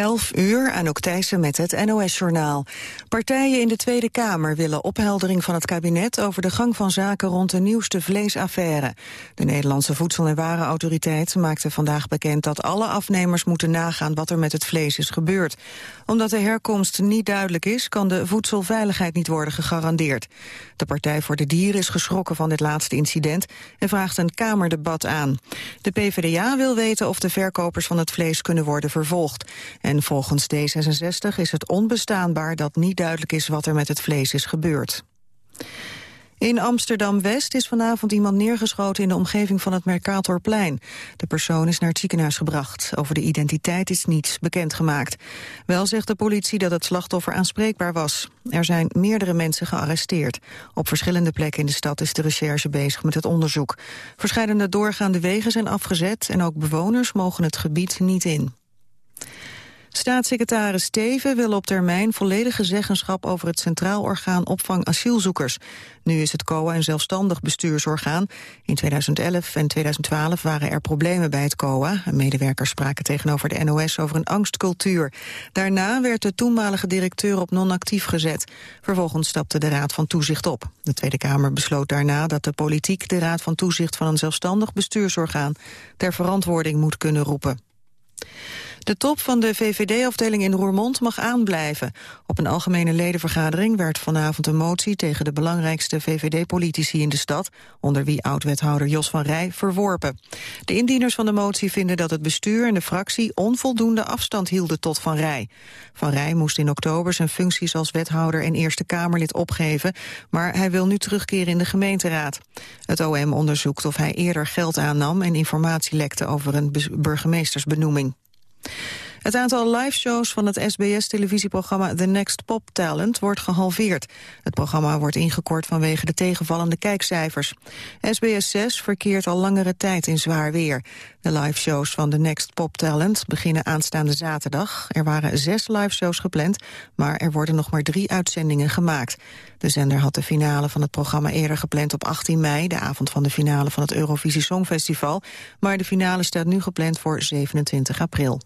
11 uur, aan Thijssen met het NOS-journaal. Partijen in de Tweede Kamer willen opheldering van het kabinet... over de gang van zaken rond de nieuwste vleesaffaire. De Nederlandse Voedsel- en Warenautoriteit maakte vandaag bekend... dat alle afnemers moeten nagaan wat er met het vlees is gebeurd. Omdat de herkomst niet duidelijk is... kan de voedselveiligheid niet worden gegarandeerd. De Partij voor de Dieren is geschrokken van dit laatste incident... en vraagt een Kamerdebat aan. De PvdA wil weten of de verkopers van het vlees kunnen worden vervolgd. Volgens D66 is het onbestaanbaar dat niet duidelijk is wat er met het vlees is gebeurd. In Amsterdam-West is vanavond iemand neergeschoten in de omgeving van het Mercatorplein. De persoon is naar het ziekenhuis gebracht. Over de identiteit is niets bekendgemaakt. Wel zegt de politie dat het slachtoffer aanspreekbaar was. Er zijn meerdere mensen gearresteerd. Op verschillende plekken in de stad is de recherche bezig met het onderzoek. Verscheidene doorgaande wegen zijn afgezet en ook bewoners mogen het gebied niet in. Staatssecretaris Steven wil op termijn volledige zeggenschap over het Centraal Orgaan Opvang Asielzoekers. Nu is het COA een zelfstandig bestuursorgaan. In 2011 en 2012 waren er problemen bij het COA. Medewerkers spraken tegenover de NOS over een angstcultuur. Daarna werd de toenmalige directeur op non-actief gezet. Vervolgens stapte de Raad van Toezicht op. De Tweede Kamer besloot daarna dat de politiek de Raad van Toezicht van een zelfstandig bestuursorgaan ter verantwoording moet kunnen roepen. De top van de VVD-afdeling in Roermond mag aanblijven. Op een algemene ledenvergadering werd vanavond een motie... tegen de belangrijkste VVD-politici in de stad... onder wie oud-wethouder Jos van Rij, verworpen. De indieners van de motie vinden dat het bestuur en de fractie... onvoldoende afstand hielden tot Van Rij. Van Rij moest in oktober zijn functies als wethouder... en Eerste Kamerlid opgeven, maar hij wil nu terugkeren in de gemeenteraad. Het OM onderzoekt of hij eerder geld aannam... en informatie lekte over een burgemeestersbenoeming. Het aantal liveshows van het SBS-televisieprogramma The Next Pop Talent wordt gehalveerd. Het programma wordt ingekort vanwege de tegenvallende kijkcijfers. SBS 6 verkeert al langere tijd in zwaar weer. De liveshows van The Next Pop Talent beginnen aanstaande zaterdag. Er waren zes liveshows gepland, maar er worden nog maar drie uitzendingen gemaakt. De zender had de finale van het programma eerder gepland op 18 mei... de avond van de finale van het Eurovisie Songfestival. Maar de finale staat nu gepland voor 27 april.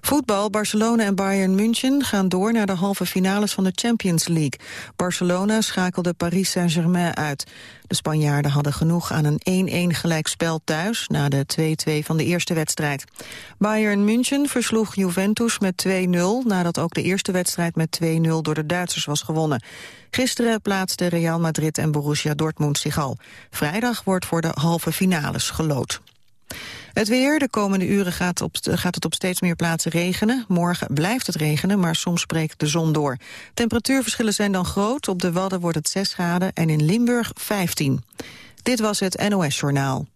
Voetbal, Barcelona en Bayern München gaan door naar de halve finales van de Champions League. Barcelona schakelde Paris Saint-Germain uit. De Spanjaarden hadden genoeg aan een 1-1 gelijkspel thuis... na de 2-2 van de eerste wedstrijd. Bayern München versloeg Juventus met 2-0... nadat ook de eerste wedstrijd met 2-0 door de Duitsers was gewonnen. Gisteren plaatsten Real Madrid en Borussia Dortmund zich al. Vrijdag wordt voor de halve finales gelood. Het weer, de komende uren gaat, op, gaat het op steeds meer plaatsen regenen. Morgen blijft het regenen, maar soms breekt de zon door. Temperatuurverschillen zijn dan groot. Op de Wadden wordt het 6 graden en in Limburg 15. Dit was het NOS Journaal.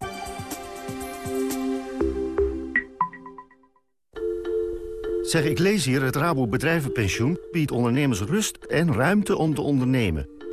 Zeg, ik lees hier, het Rabo Bedrijvenpensioen biedt ondernemers rust en ruimte om te ondernemen.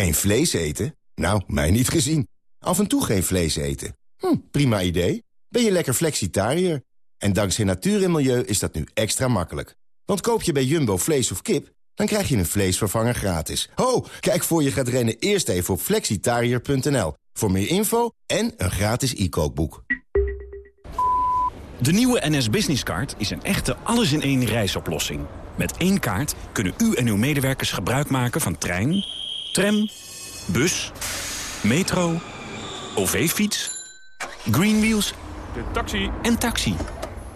Geen vlees eten? Nou, mij niet gezien. Af en toe geen vlees eten. Hm, prima idee. Ben je lekker flexitariër? En dankzij natuur en milieu is dat nu extra makkelijk. Want koop je bij Jumbo vlees of kip, dan krijg je een vleesvervanger gratis. Ho, kijk voor je gaat rennen eerst even op flexitariër.nl. Voor meer info en een gratis e-kookboek. De nieuwe NS Business Card is een echte alles-in-één reisoplossing. Met één kaart kunnen u en uw medewerkers gebruik maken van trein tram, bus, metro, OV-fiets, Greenwheels de taxi. en taxi.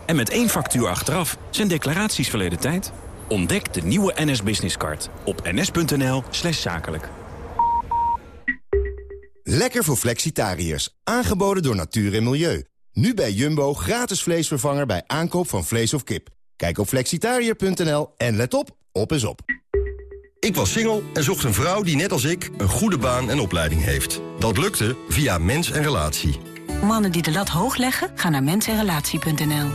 En met één factuur achteraf zijn declaraties verleden tijd. Ontdek de nieuwe NS Business Card op ns.nl slash zakelijk. Lekker voor flexitariërs. Aangeboden door natuur en milieu. Nu bij Jumbo gratis vleesvervanger bij aankoop van vlees of kip. Kijk op flexitariër.nl en let op, op is op. Ik was single en zocht een vrouw die net als ik een goede baan en opleiding heeft. Dat lukte via Mens en Relatie. Mannen die de lat hoog leggen, gaan naar mensenrelatie.nl.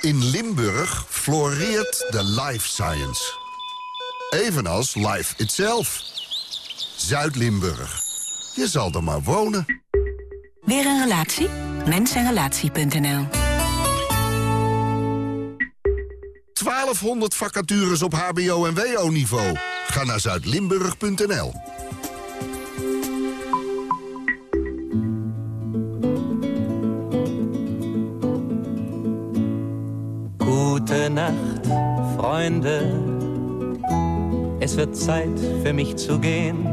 In Limburg floreert de life science. Evenals life itself. Zuid-Limburg. Je zal er maar wonen. Weer een relatie? Mensenrelatie.nl 1200 vacatures op hbo- en wo-niveau. Ga naar zuidlimburg.nl. Nacht, Freunde. Es wird Zeit für mich zu gehen.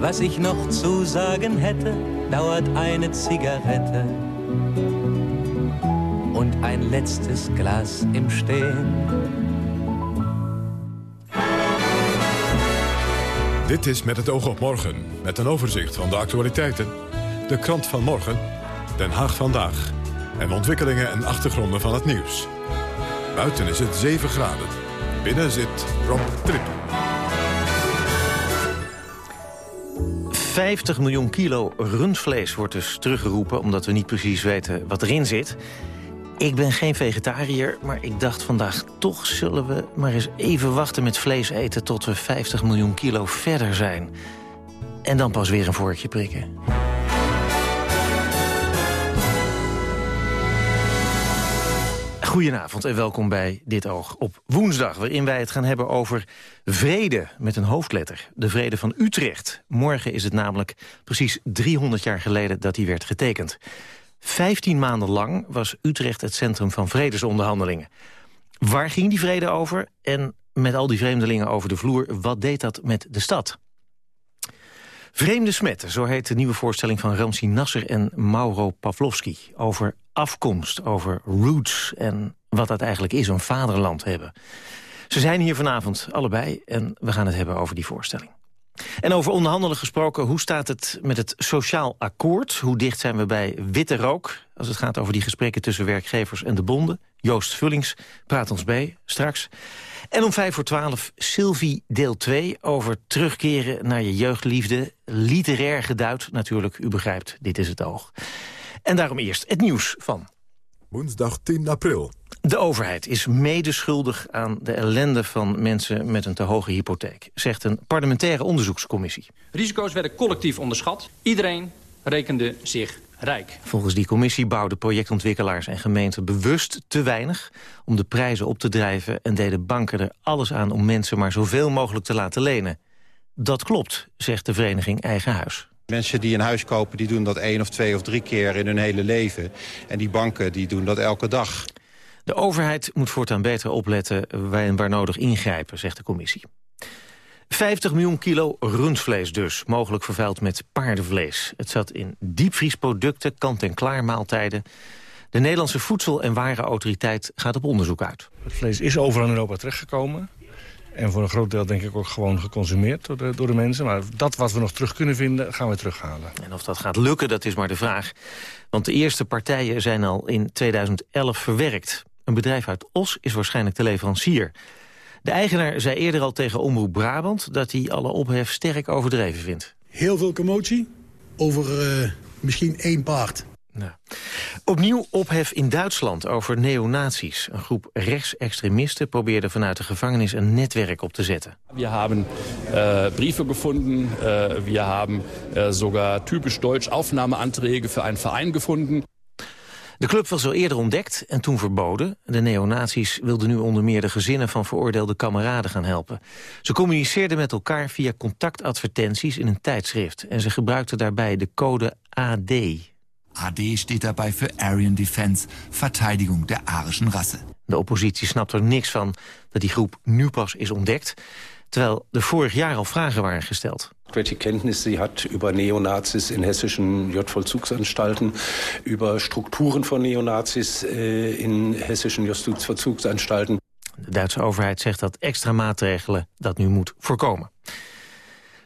Was ich noch zu sagen hätte, dauert eine Zigarette und ein letztes Glas im Stehen. Dit is Met het oog op morgen, met een overzicht van de actualiteiten. De krant van morgen, Den Haag vandaag. En ontwikkelingen en achtergronden van het nieuws. Buiten is het 7 graden. Binnen zit Rob Trip. 50 miljoen kilo rundvlees wordt dus teruggeroepen... omdat we niet precies weten wat erin zit. Ik ben geen vegetariër, maar ik dacht vandaag... toch zullen we maar eens even wachten met vlees eten... tot we 50 miljoen kilo verder zijn. En dan pas weer een vorkje prikken. Goedenavond en welkom bij Dit Oog op woensdag... waarin wij het gaan hebben over vrede met een hoofdletter. De vrede van Utrecht. Morgen is het namelijk precies 300 jaar geleden dat die werd getekend. Vijftien maanden lang was Utrecht het centrum van vredesonderhandelingen. Waar ging die vrede over? En met al die vreemdelingen over de vloer, wat deed dat met de stad? Vreemde smetten, zo heet de nieuwe voorstelling van Ramsi Nasser en Mauro Pavlovski. Over afkomst, over roots en wat dat eigenlijk is, een vaderland hebben. Ze zijn hier vanavond allebei en we gaan het hebben over die voorstelling. En over onderhandelen gesproken, hoe staat het met het sociaal akkoord? Hoe dicht zijn we bij witte rook als het gaat over die gesprekken tussen werkgevers en de bonden? Joost Vullings praat ons bij straks. En om vijf voor twaalf Sylvie deel 2 over terugkeren naar je jeugdliefde. Literair geduid natuurlijk, u begrijpt, dit is het oog. En daarom eerst het nieuws van... Woensdag 10 april. De overheid is medeschuldig aan de ellende van mensen met een te hoge hypotheek, zegt een parlementaire onderzoekscommissie. Risico's werden collectief onderschat. Iedereen rekende zich rijk. Volgens die commissie bouwden projectontwikkelaars en gemeenten bewust te weinig om de prijzen op te drijven en deden banken er alles aan om mensen maar zoveel mogelijk te laten lenen. Dat klopt, zegt de vereniging Eigen Huis. Mensen die een huis kopen, die doen dat één of twee of drie keer in hun hele leven. En die banken, die doen dat elke dag. De overheid moet voortaan beter opletten en waar nodig ingrijpen, zegt de commissie. 50 miljoen kilo rundvlees dus, mogelijk vervuild met paardenvlees. Het zat in diepvriesproducten, kant-en-klaar maaltijden. De Nederlandse Voedsel- en Warenautoriteit gaat op onderzoek uit. Het vlees is overal in Europa terechtgekomen. En voor een groot deel denk ik ook gewoon geconsumeerd door de, door de mensen. Maar dat wat we nog terug kunnen vinden, gaan we terughalen. En of dat gaat lukken, dat is maar de vraag. Want de eerste partijen zijn al in 2011 verwerkt. Een bedrijf uit Os is waarschijnlijk de leverancier. De eigenaar zei eerder al tegen Omroep Brabant... dat hij alle ophef sterk overdreven vindt. Heel veel commotie over uh, misschien één paard. Nou. Opnieuw ophef in Duitsland over neonazies. Een groep rechtsextremisten probeerde vanuit de gevangenis een netwerk op te zetten. We hebben uh, brieven gevonden. Uh, we hebben uh, sogar typisch Deutsch Aufnahmeanträge voor een Verein gevonden. De club was al eerder ontdekt en toen verboden. De neonazies wilden nu onder meer de gezinnen van veroordeelde kameraden gaan helpen. Ze communiceerden met elkaar via contactadvertenties in een tijdschrift. En ze gebruikten daarbij de code AD. AD steht daarbij voor Aryan Defense, Verteidigung der arischen Rasse. De oppositie snapt er niks van dat die groep nu pas is ontdekt... terwijl er vorig jaar al vragen waren gesteld. welche Kenntnis sie hat über Neonazis in hessischen J-Vollzugsanstalten, über Strukturen von Neonazis äh, in hessischen Justizvollzugsanstalten. De Duitse overheid zegt dat extra maatregelen dat nu moet voorkomen.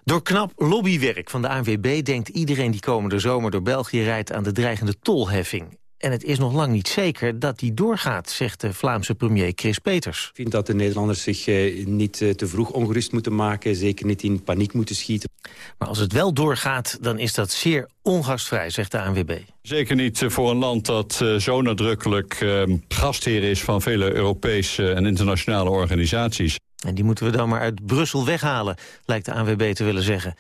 Door knap lobbywerk van de ANWB denkt iedereen die komende zomer door België rijdt aan de dreigende tolheffing. En het is nog lang niet zeker dat die doorgaat, zegt de Vlaamse premier Chris Peters. Ik vind dat de Nederlanders zich eh, niet eh, te vroeg ongerust moeten maken. Zeker niet in paniek moeten schieten. Maar als het wel doorgaat, dan is dat zeer ongastvrij, zegt de ANWB. Zeker niet eh, voor een land dat zo nadrukkelijk uh, gastheer is... van vele Europese en internationale organisaties. En die moeten we dan maar uit Brussel weghalen, lijkt de ANWB te willen zeggen.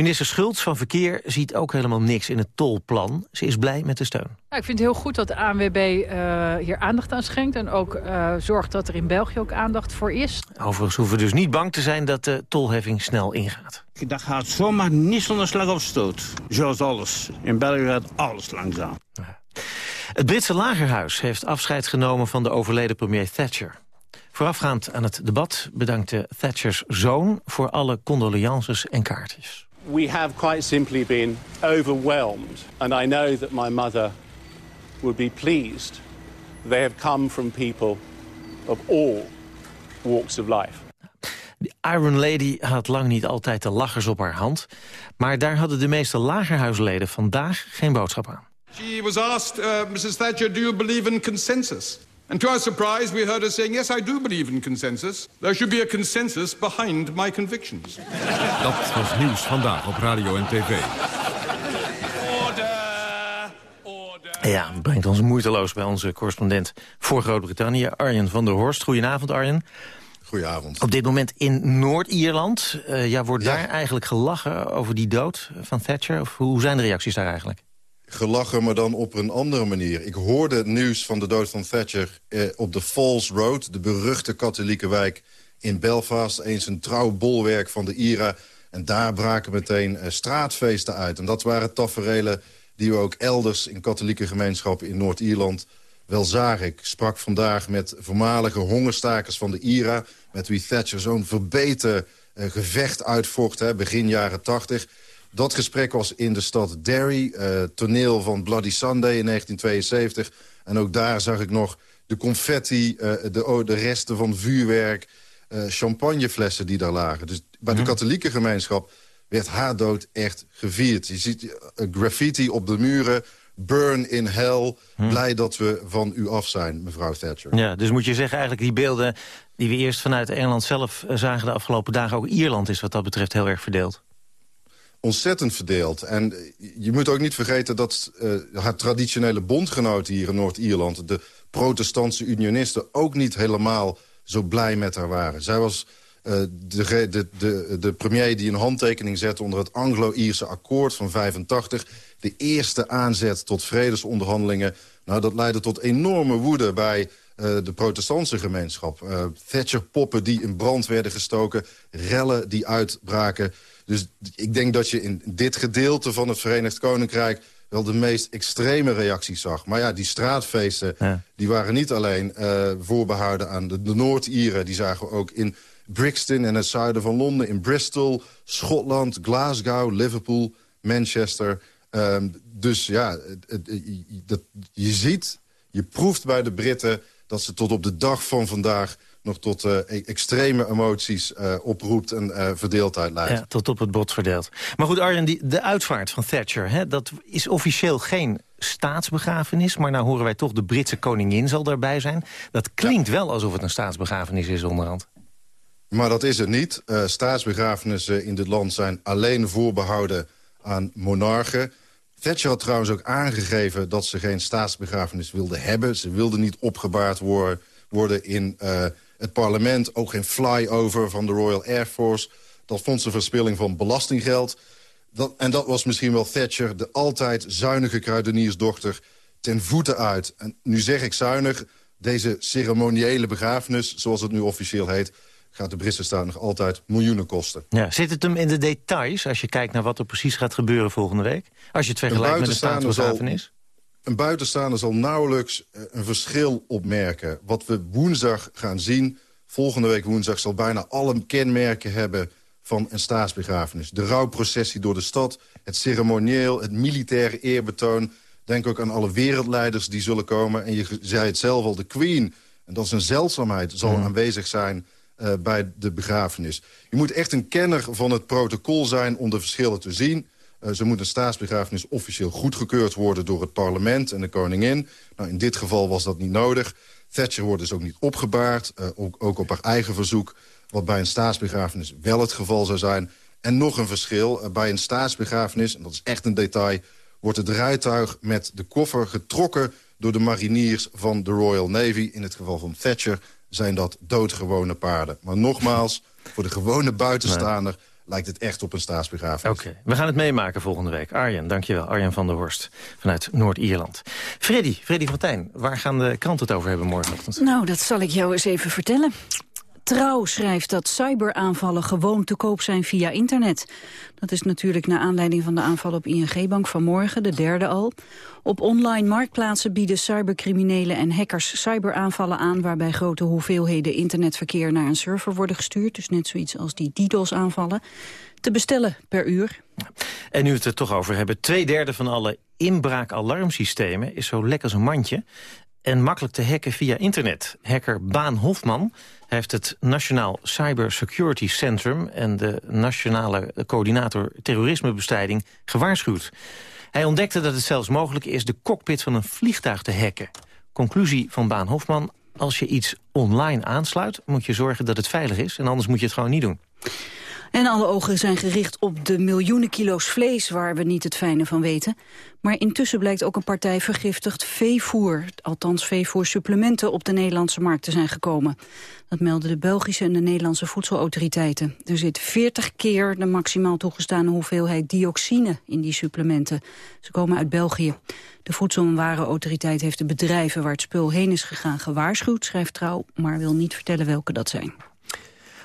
Minister Schultz van Verkeer ziet ook helemaal niks in het tolplan. Ze is blij met de steun. Nou, ik vind het heel goed dat de ANWB uh, hier aandacht aan schenkt... en ook uh, zorgt dat er in België ook aandacht voor is. Overigens hoeven we dus niet bang te zijn dat de tolheffing snel ingaat. Dat gaat zomaar niet zonder slag of stoot. Zoals alles. In België gaat alles langzaam. Het Britse lagerhuis heeft afscheid genomen van de overleden premier Thatcher. Voorafgaand aan het debat bedankte Thatchers zoon... voor alle condolences en kaartjes. We have quite simply been overwhelmed. And I know that my mother would be pleased. They have come from people of all walks of life. De Iron Lady had lang niet altijd de lachers op haar hand. Maar daar hadden de meeste lagerhuisleden vandaag geen boodschap aan. She was asked, uh, Mrs. Thatcher, do you believe in consensus? And to our surprise, we heard her saying, yes, I do believe in consensus. There should be a consensus behind my convictions. Dat was nieuws vandaag op radio en tv. Ja, brengt ons moeiteloos bij onze correspondent voor Groot-Brittannië, Arjen van der Horst. Goedenavond, Arjen. Goedenavond. Op dit moment in Noord-Ierland. Uh, ja, wordt daar eigenlijk gelachen over die dood van Thatcher? Of hoe zijn de reacties daar eigenlijk? Gelachen, maar dan op een andere manier. Ik hoorde het nieuws van de dood van Thatcher eh, op de Falls Road... de beruchte katholieke wijk in Belfast. Eens een trouw bolwerk van de IRA. En daar braken meteen eh, straatfeesten uit. En dat waren taferelen die we ook elders in katholieke gemeenschappen in Noord-Ierland wel zagen. Ik sprak vandaag met voormalige hongerstakers van de IRA... met wie Thatcher zo'n verbeten uh, gevecht uitvocht, hè, begin jaren tachtig... Dat gesprek was in de stad Derry, uh, toneel van Bloody Sunday in 1972. En ook daar zag ik nog de confetti, uh, de, oh, de resten van vuurwerk... Uh, champagneflessen die daar lagen. Dus bij de katholieke gemeenschap werd haar dood echt gevierd. Je ziet graffiti op de muren, burn in hell. Blij dat we van u af zijn, mevrouw Thatcher. Ja, dus moet je zeggen eigenlijk die beelden die we eerst vanuit Engeland zelf zagen... de afgelopen dagen ook Ierland is wat dat betreft heel erg verdeeld ontzettend verdeeld. En je moet ook niet vergeten dat uh, haar traditionele bondgenoten hier in Noord-Ierland... de protestantse unionisten ook niet helemaal zo blij met haar waren. Zij was uh, de, de, de, de premier die een handtekening zette onder het Anglo-Ierse akkoord van 85. De eerste aanzet tot vredesonderhandelingen. Nou, dat leidde tot enorme woede bij uh, de protestantse gemeenschap. Thatcher-poppen die in brand werden gestoken. Rellen die uitbraken. Dus ik denk dat je in dit gedeelte van het Verenigd Koninkrijk wel de meest extreme reacties zag. Maar ja, die straatfeesten die waren niet alleen uh, voorbehouden aan de, de Noord-Ieren. Die zagen we ook in Brixton en het zuiden van Londen, in Bristol, Schotland, Glasgow, Liverpool, Manchester. Um, dus ja, het, het, je ziet, je proeft bij de Britten dat ze tot op de dag van vandaag nog tot uh, extreme emoties uh, oproept en uh, verdeeldheid leidt. Ja, tot op het bot verdeeld. Maar goed, Arjen, die, de uitvaart van Thatcher... Hè, dat is officieel geen staatsbegrafenis... maar nou horen wij toch de Britse koningin zal daarbij zijn. Dat klinkt ja. wel alsof het een staatsbegrafenis is onderhand. Maar dat is het niet. staatsbegrafenissen in dit land zijn alleen voorbehouden aan monarchen... Thatcher had trouwens ook aangegeven dat ze geen staatsbegrafenis wilde hebben. Ze wilde niet opgebaard worden, worden in uh, het parlement. Ook geen flyover van de Royal Air Force. Dat vond ze verspilling van belastinggeld. Dat, en dat was misschien wel Thatcher, de altijd zuinige kruideniersdochter, ten voeten uit. En nu zeg ik zuinig, deze ceremoniële begrafenis, zoals het nu officieel heet gaat de Britse staat nog altijd miljoenen kosten. Ja, zit het hem in de details als je kijkt naar wat er precies gaat gebeuren volgende week? Als je het vergelijkt met de staatsbegrafenis? Een buitenstaander zal nauwelijks eh, een verschil opmerken. Wat we woensdag gaan zien, volgende week woensdag... zal bijna alle kenmerken hebben van een staatsbegrafenis. De rouwprocessie door de stad, het ceremonieel, het militaire eerbetoon. Denk ook aan alle wereldleiders die zullen komen. En je zei het zelf al, de Queen, en dat is een zeldzaamheid, zal hmm. aanwezig zijn uh, bij de begrafenis. Je moet echt een kenner van het protocol zijn om de verschillen te zien. Uh, zo moet een staatsbegrafenis officieel goedgekeurd worden door het parlement en de koningin. Nou, in dit geval was dat niet nodig. Thatcher wordt dus ook niet opgebaard, uh, ook, ook op haar eigen verzoek... wat bij een staatsbegrafenis wel het geval zou zijn. En nog een verschil, uh, bij een staatsbegrafenis, en dat is echt een detail... wordt het rijtuig met de koffer getrokken door de mariniers van de Royal Navy. In het geval van Thatcher zijn dat doodgewone paarden. Maar nogmaals, voor de gewone buitenstaander... lijkt het echt op een staatsbegrafenis. Oké, we gaan het meemaken volgende week. Arjen, dankjewel. Arjen van der Horst vanuit Noord-Ierland. Freddy, Freddy van Tijn, waar gaan de kranten het over hebben morgenochtend? Nou, dat zal ik jou eens even vertellen. Trouw schrijft dat cyberaanvallen gewoon te koop zijn via internet. Dat is natuurlijk naar aanleiding van de aanval op ING-bank vanmorgen, de derde al. Op online marktplaatsen bieden cybercriminelen en hackers cyberaanvallen aan... waarbij grote hoeveelheden internetverkeer naar een server worden gestuurd. Dus net zoiets als die DDoS-aanvallen. Te bestellen per uur. En nu we het er toch over hebben. Twee derde van alle inbraakalarmsystemen is zo lekker als een mandje en makkelijk te hacken via internet. Hacker Baan Hofman heeft het Nationaal Cybersecurity Centrum... en de Nationale Coördinator Terrorismebestrijding gewaarschuwd. Hij ontdekte dat het zelfs mogelijk is de cockpit van een vliegtuig te hacken. Conclusie van Baan Hofman, als je iets online aansluit... moet je zorgen dat het veilig is en anders moet je het gewoon niet doen. En alle ogen zijn gericht op de miljoenen kilo's vlees waar we niet het fijne van weten. Maar intussen blijkt ook een partij vergiftigd veevoer, althans veevoersupplementen, op de Nederlandse markt te zijn gekomen. Dat melden de Belgische en de Nederlandse voedselautoriteiten. Er zit 40 keer de maximaal toegestane hoeveelheid dioxine in die supplementen. Ze komen uit België. De Voedsel- en Warenautoriteit heeft de bedrijven waar het spul heen is gegaan gewaarschuwd, schrijft Trouw, maar wil niet vertellen welke dat zijn.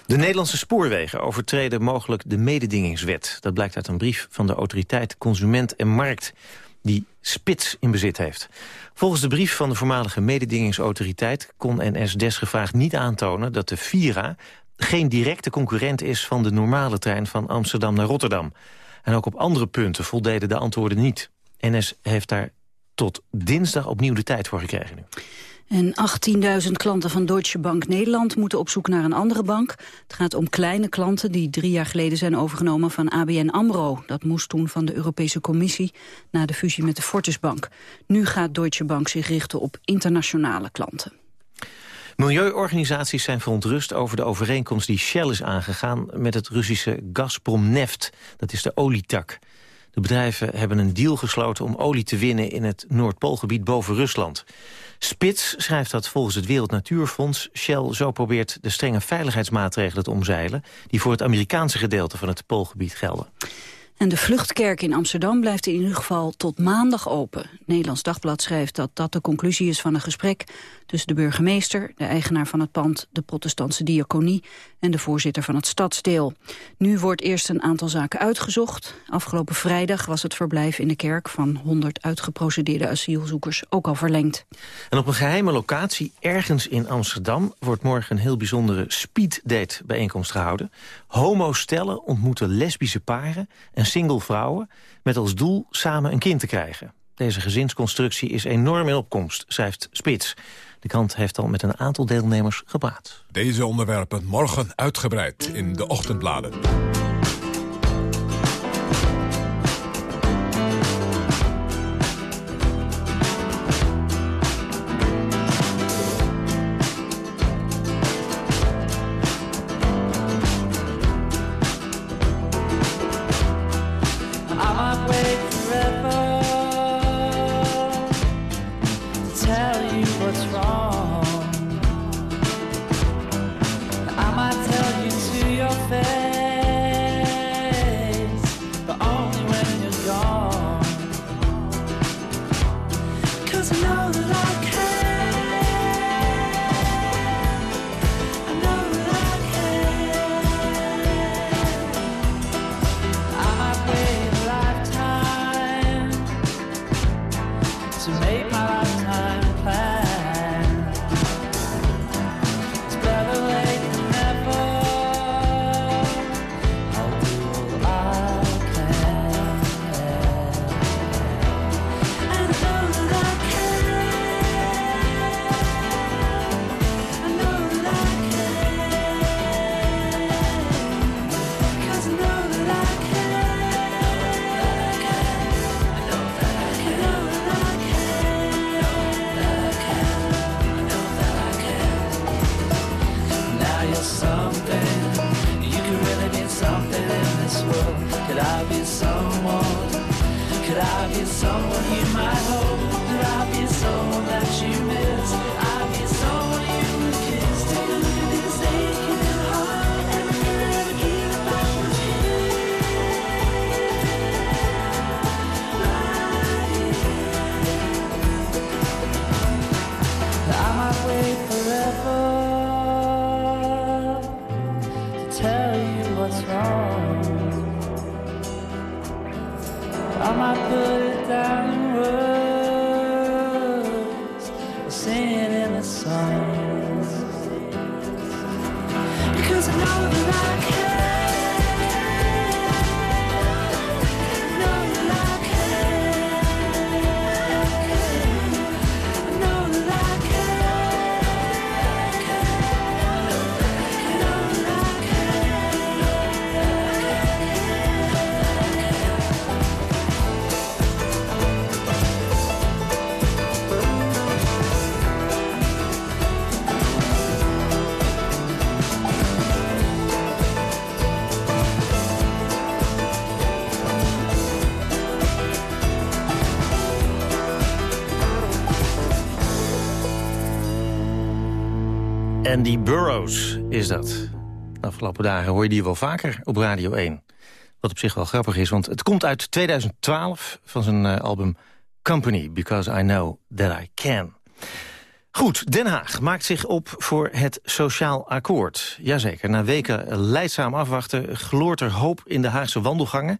De Nederlandse spoorwegen overtreden mogelijk de mededingingswet. Dat blijkt uit een brief van de autoriteit Consument en Markt die spits in bezit heeft. Volgens de brief van de voormalige mededingingsautoriteit... kon NS desgevraagd niet aantonen dat de Vira geen directe concurrent is van de normale trein van Amsterdam naar Rotterdam. En ook op andere punten voldeden de antwoorden niet. NS heeft daar tot dinsdag opnieuw de tijd voor gekregen nu. En 18.000 klanten van Deutsche Bank Nederland moeten op zoek naar een andere bank. Het gaat om kleine klanten die drie jaar geleden zijn overgenomen van ABN AMRO. Dat moest toen van de Europese Commissie na de fusie met de Fortisbank. Nu gaat Deutsche Bank zich richten op internationale klanten. Milieuorganisaties zijn verontrust over de overeenkomst die Shell is aangegaan met het Russische Gazprom Neft. Dat is de olietak. De bedrijven hebben een deal gesloten om olie te winnen in het Noordpoolgebied boven Rusland. Spits schrijft dat volgens het Wereld Natuurfonds Shell zo probeert de strenge veiligheidsmaatregelen te omzeilen die voor het Amerikaanse gedeelte van het Poolgebied gelden. En de Vluchtkerk in Amsterdam blijft in ieder geval tot maandag open. Nederlands Dagblad schrijft dat dat de conclusie is van een gesprek... tussen de burgemeester, de eigenaar van het pand, de protestantse diaconie... en de voorzitter van het stadsdeel. Nu wordt eerst een aantal zaken uitgezocht. Afgelopen vrijdag was het verblijf in de kerk van 100 uitgeprocedeerde asielzoekers ook al verlengd. En op een geheime locatie ergens in Amsterdam... wordt morgen een heel bijzondere speeddate bijeenkomst gehouden. Homo-stellen ontmoeten lesbische paren... en single vrouwen met als doel samen een kind te krijgen. Deze gezinsconstructie is enorm in opkomst, schrijft Spits. De krant heeft al met een aantal deelnemers gepraat. Deze onderwerpen morgen uitgebreid in de ochtendbladen. Andy Burroughs is dat. De afgelopen dagen hoor je die wel vaker op Radio 1. Wat op zich wel grappig is, want het komt uit 2012 van zijn uh, album Company, Because I Know That I Can. Goed, Den Haag maakt zich op voor het sociaal akkoord. Jazeker, na weken leidzaam afwachten gloort er hoop in de Haagse wandelgangen.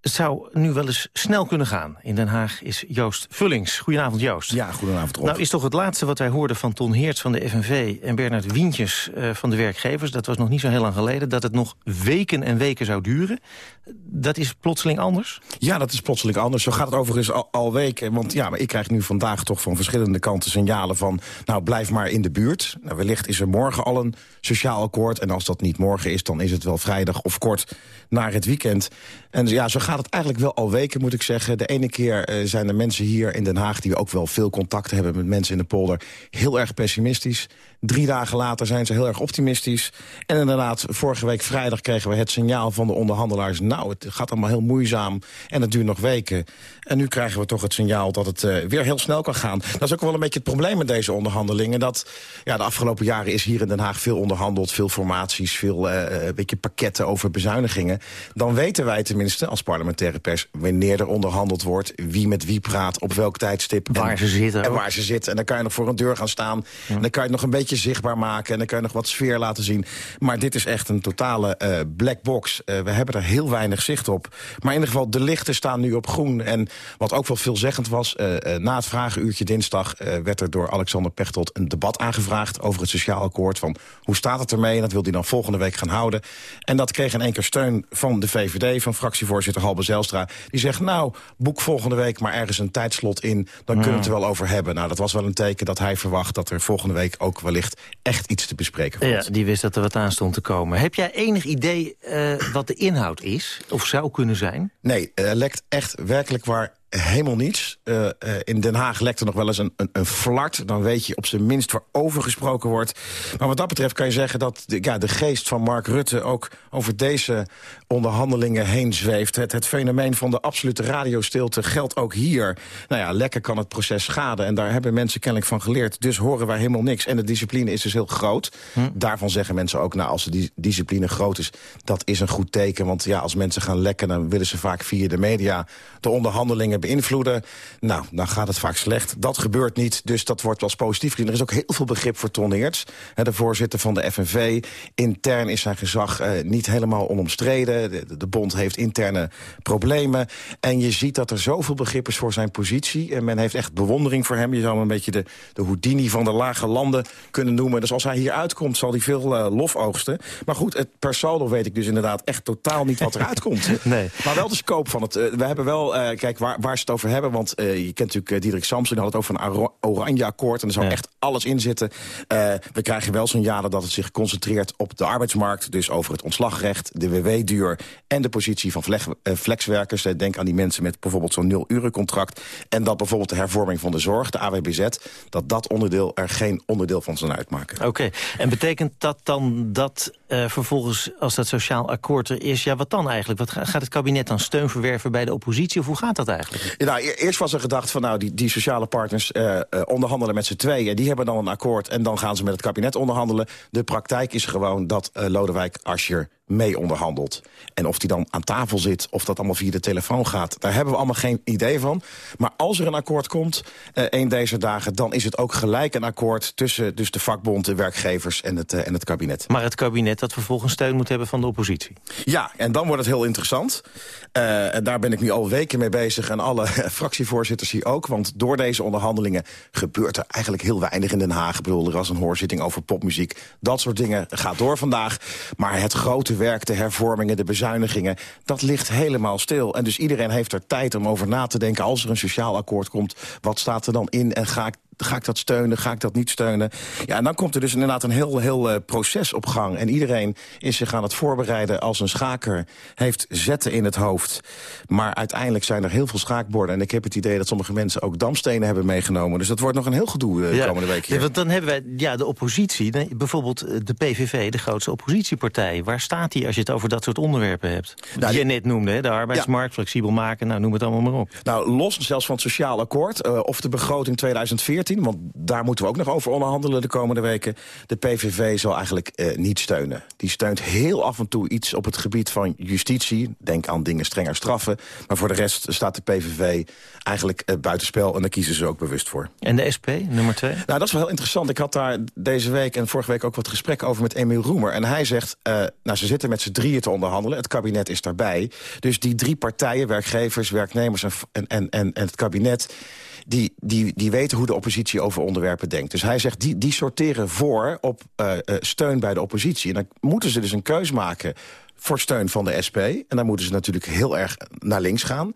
Het zou nu wel eens snel kunnen gaan. In Den Haag is Joost Vullings. Goedenavond, Joost. Ja, goedenavond, Rob. Nou is toch het laatste wat wij hoorden van Ton Heerts van de FNV... en Bernard Wientjes uh, van de werkgevers, dat was nog niet zo heel lang geleden... dat het nog weken en weken zou duren. Dat is plotseling anders? Ja, dat is plotseling anders. Zo gaat het overigens al, al weken. Want ja, maar ik krijg nu vandaag toch van verschillende kanten signalen van... nou, blijf maar in de buurt. Nou, wellicht is er morgen al een sociaal akkoord. En als dat niet morgen is, dan is het wel vrijdag of kort naar het weekend. En ja, zo gaat het eigenlijk wel al weken, moet ik zeggen. De ene keer uh, zijn er mensen hier in Den Haag... die ook wel veel contact hebben met mensen in de polder... heel erg pessimistisch. Drie dagen later zijn ze heel erg optimistisch. En inderdaad, vorige week vrijdag kregen we het signaal van de onderhandelaars... nou, het gaat allemaal heel moeizaam en het duurt nog weken. En nu krijgen we toch het signaal dat het uh, weer heel snel kan gaan. Dat is ook wel een beetje het probleem met deze onderhandelingen. Dat ja, de afgelopen jaren is hier in Den Haag veel onderhandeld. Veel formaties, veel uh, een beetje pakketten over bezuinigingen. Dan weten wij tenminste als parlementaire pers... wanneer er onderhandeld wordt, wie met wie praat, op welk tijdstip. Waar en, ze zitten. En waar ze zitten. En dan kan je nog voor een deur gaan staan. Ja. En dan kan je het nog een beetje zichtbaar maken. En dan kan je nog wat sfeer laten zien. Maar dit is echt een totale uh, black box. Uh, we hebben er heel weinig zicht op. Maar in ieder geval, de lichten staan nu op groen. En wat ook wel veelzeggend was... Uh, na het vragenuurtje dinsdag werd er door Alexander Pechtold... een debat aangevraagd over het sociaal akkoord. Van hoe staat het ermee? En dat wil hij dan volgende week gaan houden. En dat kreeg in één keer steun van de VVD... van fractievoorzitter Halbe Zelstra. Die zegt, nou, boek volgende week maar ergens een tijdslot in. Dan kunnen we het er wel over hebben. Nou, dat was wel een teken dat hij verwacht... dat er volgende week ook wellicht echt iets te bespreken valt. Ja, die wist dat er wat aan stond te komen. Heb jij enig idee uh, wat de inhoud is? Of zou kunnen zijn? Nee, er lekt echt werkelijk waar helemaal niets. Uh, uh, in Den Haag lekt er nog wel eens een, een, een, flart. Dan weet je op zijn minst waarover gesproken wordt. Maar wat dat betreft kan je zeggen dat de, ja, de geest van Mark Rutte... ook over deze onderhandelingen heen zweeft. Het, het fenomeen van de absolute radiostilte geldt ook hier. Nou ja, lekker kan het proces schaden. En daar hebben mensen kennelijk van geleerd. Dus horen wij helemaal niks. En de discipline is dus heel groot. Hm. Daarvan zeggen mensen ook, nou, als de discipline groot is... dat is een goed teken. Want ja, als mensen gaan lekken... dan willen ze vaak via de media de onderhandelingen beïnvloeden. Nou, dan gaat het vaak slecht. Dat gebeurt niet, dus dat wordt wel eens positief gezien. Er is ook heel veel begrip voor Ton Heerts, de voorzitter van de FNV. Intern is zijn gezag uh, niet helemaal onomstreden. De, de, bond heeft interne problemen. En je ziet dat er zoveel begrip is voor zijn positie. En men heeft echt bewondering voor hem. Je zou hem een beetje de, de Houdini van de lage landen kunnen noemen. Dus als hij hier uitkomt, zal hij veel uh, lof oogsten. Maar goed, het per saldo weet ik dus inderdaad echt totaal niet wat eruit komt. Nee. Maar wel de scope van het. Uh, we hebben wel, kijk, waar, waar ze het over hebben. Want uh, je kent natuurlijk uh, Diederik Samson, die had het over een oranje akkoord. En er zou ja. echt alles in zitten. Uh, we krijgen wel signalen dat het zich concentreert op de arbeidsmarkt. Dus over het ontslagrecht, de WW-duur en de positie van flex, flexwerkers. Denk aan die mensen met bijvoorbeeld zo'n nul-urencontract. En dat bijvoorbeeld de hervorming van de zorg, de AWBZ... dat dat onderdeel er geen onderdeel van zal uitmaken. Oké, okay. en betekent dat dan dat vervolgens, als dat sociaal akkoord er is... ja, wat dan eigenlijk? Wat gaat het kabinet dan steun verwerven bij de oppositie? Of hoe gaat dat eigenlijk? Nou, eerst was er gedacht van nou, die, die sociale partners uh, onderhandelen met z'n tweeën. Die hebben dan een akkoord en dan gaan ze met het kabinet onderhandelen. De praktijk is gewoon dat uh, Lodewijk Asscher mee onderhandelt. En of die dan aan tafel zit, of dat allemaal via de telefoon gaat... daar hebben we allemaal geen idee van. Maar als er een akkoord komt, uh, een deze dagen... dan is het ook gelijk een akkoord tussen dus de vakbond, de werkgevers en het, uh, en het kabinet. Maar het kabinet dat vervolgens steun moet hebben van de oppositie? Ja, en dan wordt het heel interessant. Uh, en daar ben ik nu al weken mee bezig en alle fractievoorzitters hier ook. Want door deze onderhandelingen gebeurt er eigenlijk heel weinig in Den Haag. Ik bedoel, er was een hoorzitting over popmuziek. Dat soort dingen gaat door vandaag. Maar het grote werk, de hervormingen, de bezuinigingen... dat ligt helemaal stil. En dus iedereen heeft er tijd om over na te denken... als er een sociaal akkoord komt, wat staat er dan in... en ga ik ga ik dat steunen, ga ik dat niet steunen? Ja, en dan komt er dus inderdaad een heel, heel uh, proces op gang. En iedereen is zich aan het voorbereiden als een schaker heeft zetten in het hoofd. Maar uiteindelijk zijn er heel veel schaakborden. En ik heb het idee dat sommige mensen ook damstenen hebben meegenomen. Dus dat wordt nog een heel gedoe uh, ja, komende week hier. Ja, want dan hebben wij ja, de oppositie, bijvoorbeeld eh, de PVV, de grootste oppositiepartij. Waar staat die als je het over dat soort onderwerpen hebt? Nou, die je net noemde, hè? de arbeidsmarkt, ja. flexibel maken, nou noem het allemaal maar op. Nou, los zelfs van het sociaal akkoord uh, of de begroting 2014 want daar moeten we ook nog over onderhandelen de komende weken. De PVV zal eigenlijk uh, niet steunen. Die steunt heel af en toe iets op het gebied van justitie. Denk aan dingen strenger straffen. Maar voor de rest staat de PVV eigenlijk uh, buitenspel... en daar kiezen ze ook bewust voor. En de SP, nummer twee? Nou, dat is wel heel interessant. Ik had daar deze week en vorige week ook wat gesprekken over met Emiel Roemer. En hij zegt, uh, nou, ze zitten met z'n drieën te onderhandelen. Het kabinet is daarbij. Dus die drie partijen, werkgevers, werknemers en, en, en, en het kabinet die, die, die weten hoe de oppositie over onderwerpen denkt. Dus hij zegt, die, die sorteren voor op uh, uh, steun bij de oppositie. En dan moeten ze dus een keus maken voor steun van de SP. En dan moeten ze natuurlijk heel erg naar links gaan.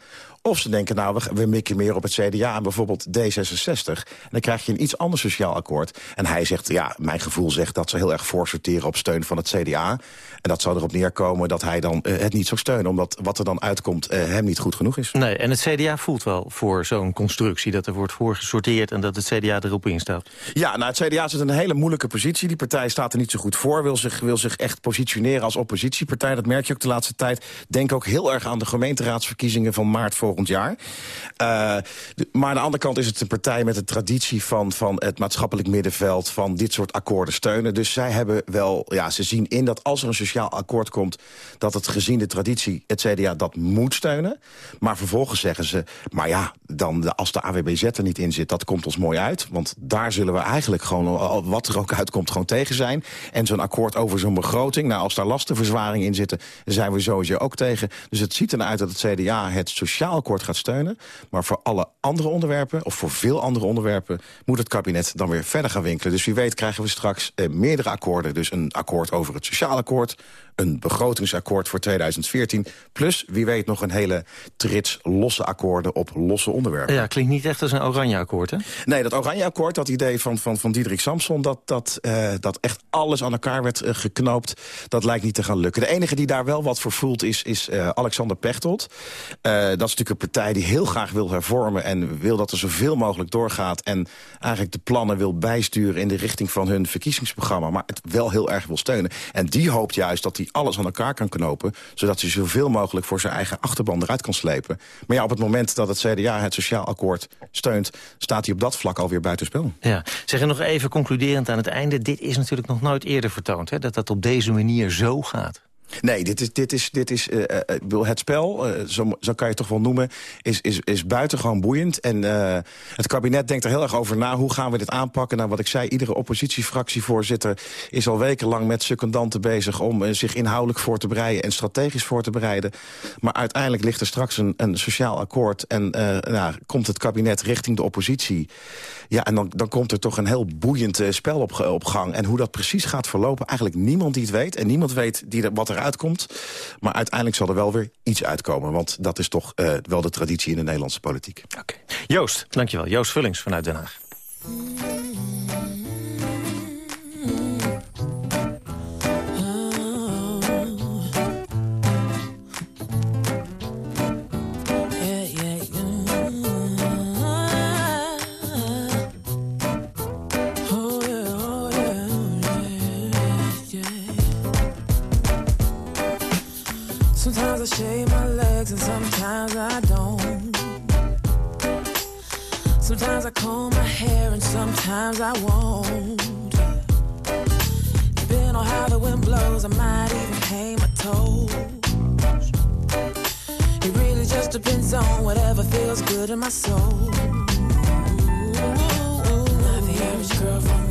Of ze denken, nou, we, we mikken meer op het CDA en bijvoorbeeld D66. En dan krijg je een iets ander sociaal akkoord. En hij zegt, ja, mijn gevoel zegt dat ze heel erg voorsorteren op steun van het CDA. En dat zou erop neerkomen dat hij dan uh, het niet zou steunen. Omdat wat er dan uitkomt uh, hem niet goed genoeg is. Nee, en het CDA voelt wel voor zo'n constructie dat er wordt voorgesorteerd... en dat het CDA erop instaat. Ja, nou, het CDA zit in een hele moeilijke positie. Die partij staat er niet zo goed voor. Wil zich, wil zich echt positioneren als oppositiepartij. Dat merk je ook de laatste tijd. Denk ook heel erg aan de gemeenteraadsverkiezingen van maart volgend jaar. Uh, de, maar aan de andere kant is het een partij met een traditie van, van het maatschappelijk middenveld... van dit soort akkoorden steunen. Dus zij hebben wel, ja, ze zien in dat als er een sociaal akkoord komt... dat het gezien de traditie, het CDA, dat moet steunen. Maar vervolgens zeggen ze, maar ja, dan, als de AWBZ er niet in zit... dat komt ons mooi uit, want daar zullen we eigenlijk gewoon... wat er ook uitkomt, gewoon tegen zijn. En zo'n akkoord over zo'n begroting, nou, als daar lastenverzwaring in zitten... zijn we sowieso ook tegen. Dus het ziet eruit dat het CDA het sociaal akkoord gaat steunen. Maar voor alle andere onderwerpen, of voor veel andere onderwerpen... moet het kabinet dan weer verder gaan winkelen. Dus wie weet krijgen we straks eh, meerdere akkoorden. Dus een akkoord over het sociaal akkoord een begrotingsakkoord voor 2014... plus, wie weet, nog een hele trits losse akkoorden op losse onderwerpen. Ja, klinkt niet echt als een oranje akkoord, hè? Nee, dat oranje akkoord, dat idee van, van, van Diederik Samson... Dat, dat, uh, dat echt alles aan elkaar werd uh, geknoopt, dat lijkt niet te gaan lukken. De enige die daar wel wat voor voelt is, is uh, Alexander Pechtold. dat is natuurlijk een partij die heel graag wil hervormen... en wil dat er zoveel mogelijk doorgaat... en eigenlijk de plannen wil bijsturen in de richting van hun verkiezingsprogramma... maar het wel heel erg wil steunen. En die hoopt juist dat hij alles aan elkaar kan knopen... zodat hij zoveel mogelijk voor zijn eigen achterban eruit kan slepen. Maar ja, op het moment dat het CDA het sociaal akkoord steunt... staat hij op dat vlak alweer buitenspel. Ja. Zeg nog even concluderend aan het einde... dit is natuurlijk nog nooit eerder vertoond, hè, dat dat op deze manier zo gaat. Nee, dit is, dit is, dit is uh, het spel, zo, zo kan je het toch wel noemen, is, is, is buitengewoon boeiend. En het kabinet denkt er heel erg over na, hoe gaan we dit aanpakken? Nou, wat ik zei, iedere oppositiefractievoorzitter is al wekenlang met secundanten bezig... om zich inhoudelijk voor te bereiden en strategisch voor te bereiden. Maar uiteindelijk ligt er straks een, een sociaal akkoord... en nou, komt het kabinet richting de oppositie. Ja, en dan, dan komt er toch een heel boeiend spel op, op gang. En hoe dat precies gaat verlopen, eigenlijk niemand die het weet. En niemand weet die wat er uitkomt. Maar uiteindelijk zal er wel weer iets uitkomen. Want dat is toch uh, wel de traditie in de Nederlandse politiek. Oké. Joost, dankjewel. Joost Vullings vanuit Den Haag. to shave my legs, and sometimes I don't. Sometimes I comb my hair, and sometimes I won't. Depending on how the wind blows, I might even paint my toes. It really just depends on whatever feels good in my soul. Not the average girl from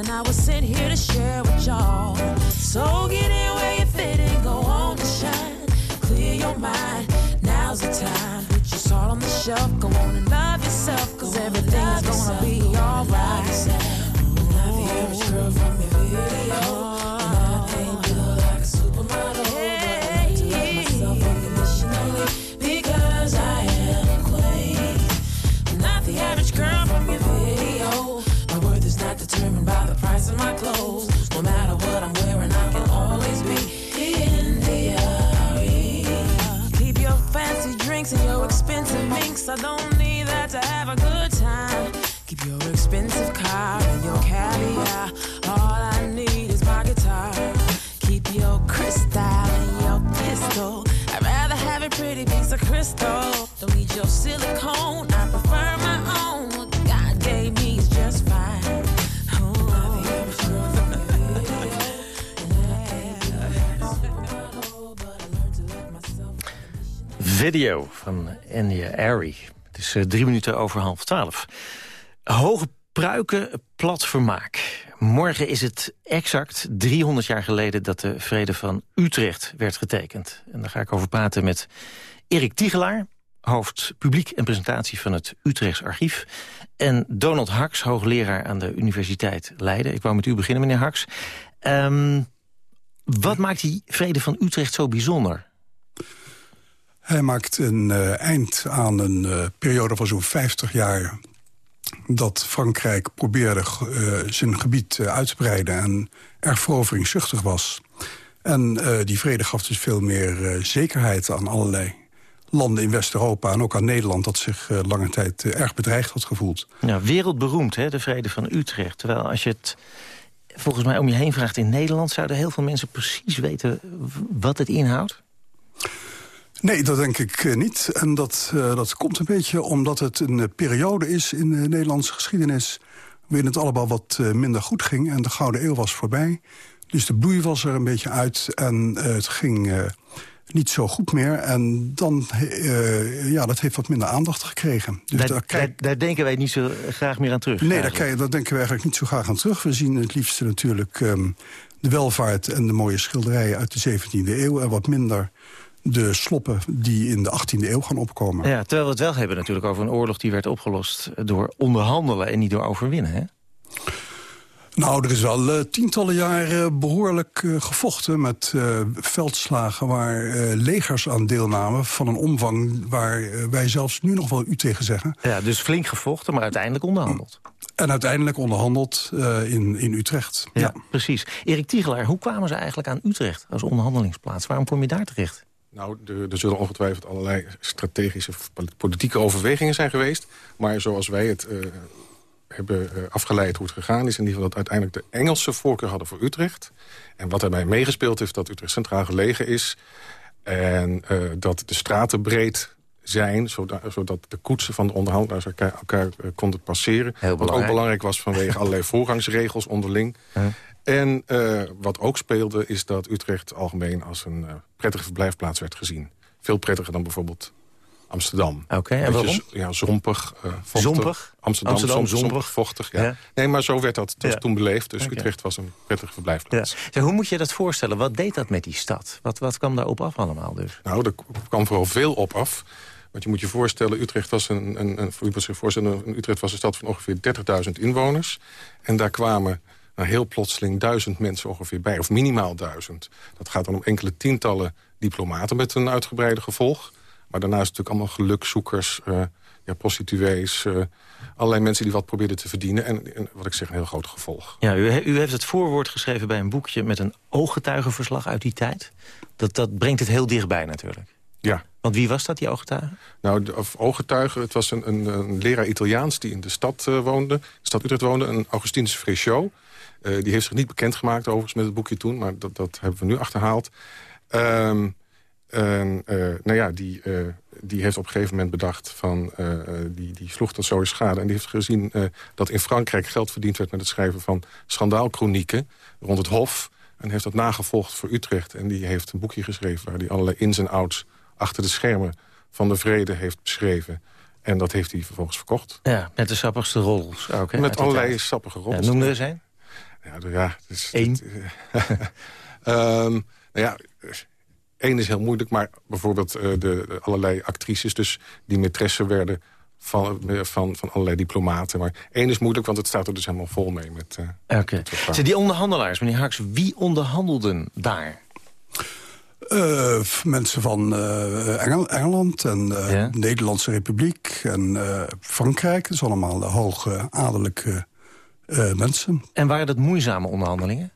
lesson I was sent here to share with y'all. So get in where you fit and go on and shine. Clear your mind, now's the time. Put your salt on the shelf, go on and love yourself, cause everything's gonna be alright. Not the average girl from your video. I don't Video van Enya Airy. Het is eh, drie minuten over half twaalf. Hoge pruiken, plat vermaak. Morgen is het exact 300 jaar geleden dat de Vrede van Utrecht werd getekend. En daar ga ik over praten met Erik Tiegelaar, hoofd publiek en presentatie van het Utrechts Archief. En Donald Haks, hoogleraar aan de Universiteit Leiden. Ik wou met u beginnen, meneer Haks. Ehm, wat maakt die Vrede van Utrecht zo bijzonder? Hij maakt een eh, eind aan een eh, periode van zo'n 50 jaar... dat Frankrijk probeerde eh, zijn gebied uit te breiden... en erg veroveringszuchtig was. En die vrede gaf dus veel meer zekerheid aan allerlei landen in West-Europa... en ook aan Nederland dat zich lange tijd erg bedreigd had gevoeld. Ja, wereldberoemd, hè, de Vrede van Utrecht. Terwijl als je het volgens mij om je heen vraagt in Nederland... zouden heel veel mensen precies weten wat het inhoudt? Nee, dat denk ik eh, niet. En dat, eh, dat komt een beetje omdat het een eh, periode is in de Nederlandse geschiedenis... waarin het allemaal wat minder goed ging en de Gouden Eeuw was voorbij. Dus de bloei was er een beetje uit en het ging niet zo goed meer. En dan, eh, ja, dat heeft wat minder aandacht gekregen. Dus daar, daar kijk- daar, daar denken wij niet zo graag meer aan terug. Nee, daar, eigenlijk. kijk, daar denken we eigenlijk niet zo graag aan terug. We zien het liefste natuurlijk ehm, de welvaart en de mooie schilderijen uit de 17e eeuw... en wat minder de sloppen die in de 18e eeuw gaan opkomen. Ja, terwijl we het wel hebben natuurlijk over een oorlog die werd opgelost door onderhandelen en niet door overwinnen. Hè? Nou, er is wel eh, tientallen jaren behoorlijk eh, gevochten met eh, veldslagen... waar legers aan deelnamen van een omvang waar wij zelfs nu nog wel u tegen zeggen. Ja, dus flink gevochten, maar uiteindelijk onderhandeld. En uiteindelijk onderhandeld in, in Utrecht. Ja, precies. Erik Tiegelaar, hoe kwamen ze eigenlijk aan Utrecht als onderhandelingsplaats? Waarom kom je daar terecht? Nou, er, er zullen ongetwijfeld allerlei strategische politieke overwegingen zijn geweest. Maar zoals wij het eh, hebben eh, afgeleid hoe het gegaan is... in ieder geval dat uiteindelijk de Engelse voorkeur hadden voor Utrecht. En wat daarbij meegespeeld heeft, dat Utrecht centraal gelegen is... en uh, dat de straten breed zijn, zodat, zodat de koetsen van de onderhandelaars elkaar, elkaar uh, konden passeren. Wat ook belangrijk was vanwege allerlei voorgangsregels onderling. Uh. En uh, wat ook speelde is dat Utrecht algemeen als een prettige verblijfplaats werd gezien. Veel prettiger dan bijvoorbeeld Amsterdam. Oké, okay, en waarom? Ja, zompig, uh, vochtig. Zompig? Amsterdam, Amsterdam zompig, zompig, vochtig. Ja. ja. Nee, maar zo werd dat, ja. toen beleefd. Dus okay. Utrecht was een prettige verblijfplaats. Hoe moet je dat voorstellen? Wat deed dat met die stad? Wat, wat kwam daarop af allemaal dus? Nou, er kwam vooral veel op af. Want je moet je voorstellen, Utrecht was een, een, een, u moet zich voorstellen, Utrecht was een stad van ongeveer 30.000 inwoners. En daar kwamen nou, heel plotseling duizend mensen ongeveer bij. Of minimaal duizend. Dat gaat dan om enkele tientallen diplomaten met een uitgebreide gevolg. Maar daarnaast natuurlijk allemaal gelukzoekers, uh, ja, prostituees... Uh, allerlei mensen die wat probeerden te verdienen. En, en, wat ik zeg, een heel groot gevolg. Ja, u, u, heeft het voorwoord geschreven bij een boekje... met een ooggetuigenverslag uit die tijd. Dat, dat brengt het heel dichtbij natuurlijk. Ja. Want wie was dat, die ooggetuige? Nou, de, of ooggetuige, het was een, een, een, leraar Italiaans... die in de stad uh, woonde, de stad Utrecht woonde, een Augustinus Frescio. Uh, die heeft zich niet bekendgemaakt overigens met het boekje toen... maar dat, dat hebben we nu achterhaald. Um, en, uh, nou ja, die, uh, die heeft op een gegeven moment bedacht van... Die, die sloeg dat zo in schade. En die heeft gezien dat in Frankrijk geld verdiend werd... met het schrijven van schandaalkronieken rond het Hof. En heeft dat nagevolgd voor Utrecht. En die heeft een boekje geschreven... waar hij allerlei ins en outs achter de schermen van de vrede heeft beschreven. En dat heeft hij vervolgens verkocht. Ja, met de sappigste ook, hè, Met allerlei sappige roddels. Ja, noem er zijn. Ja, ja dus, Eén? um, nou ja... Eén is heel moeilijk, maar bijvoorbeeld uh, de, de, allerlei actrices... dus die maîtresse werden van, van, van allerlei diplomaten. Maar één is moeilijk, want het staat er dus helemaal vol mee. Met, uh, Oké. Okay. Die onderhandelaars, meneer Haks, wie onderhandelden daar? Uh, mensen van uh, Engel Engeland en uh, ja? Nederlandse Republiek en Frankrijk. Dat zijn allemaal hoge adellijke mensen. En waren dat moeizame onderhandelingen?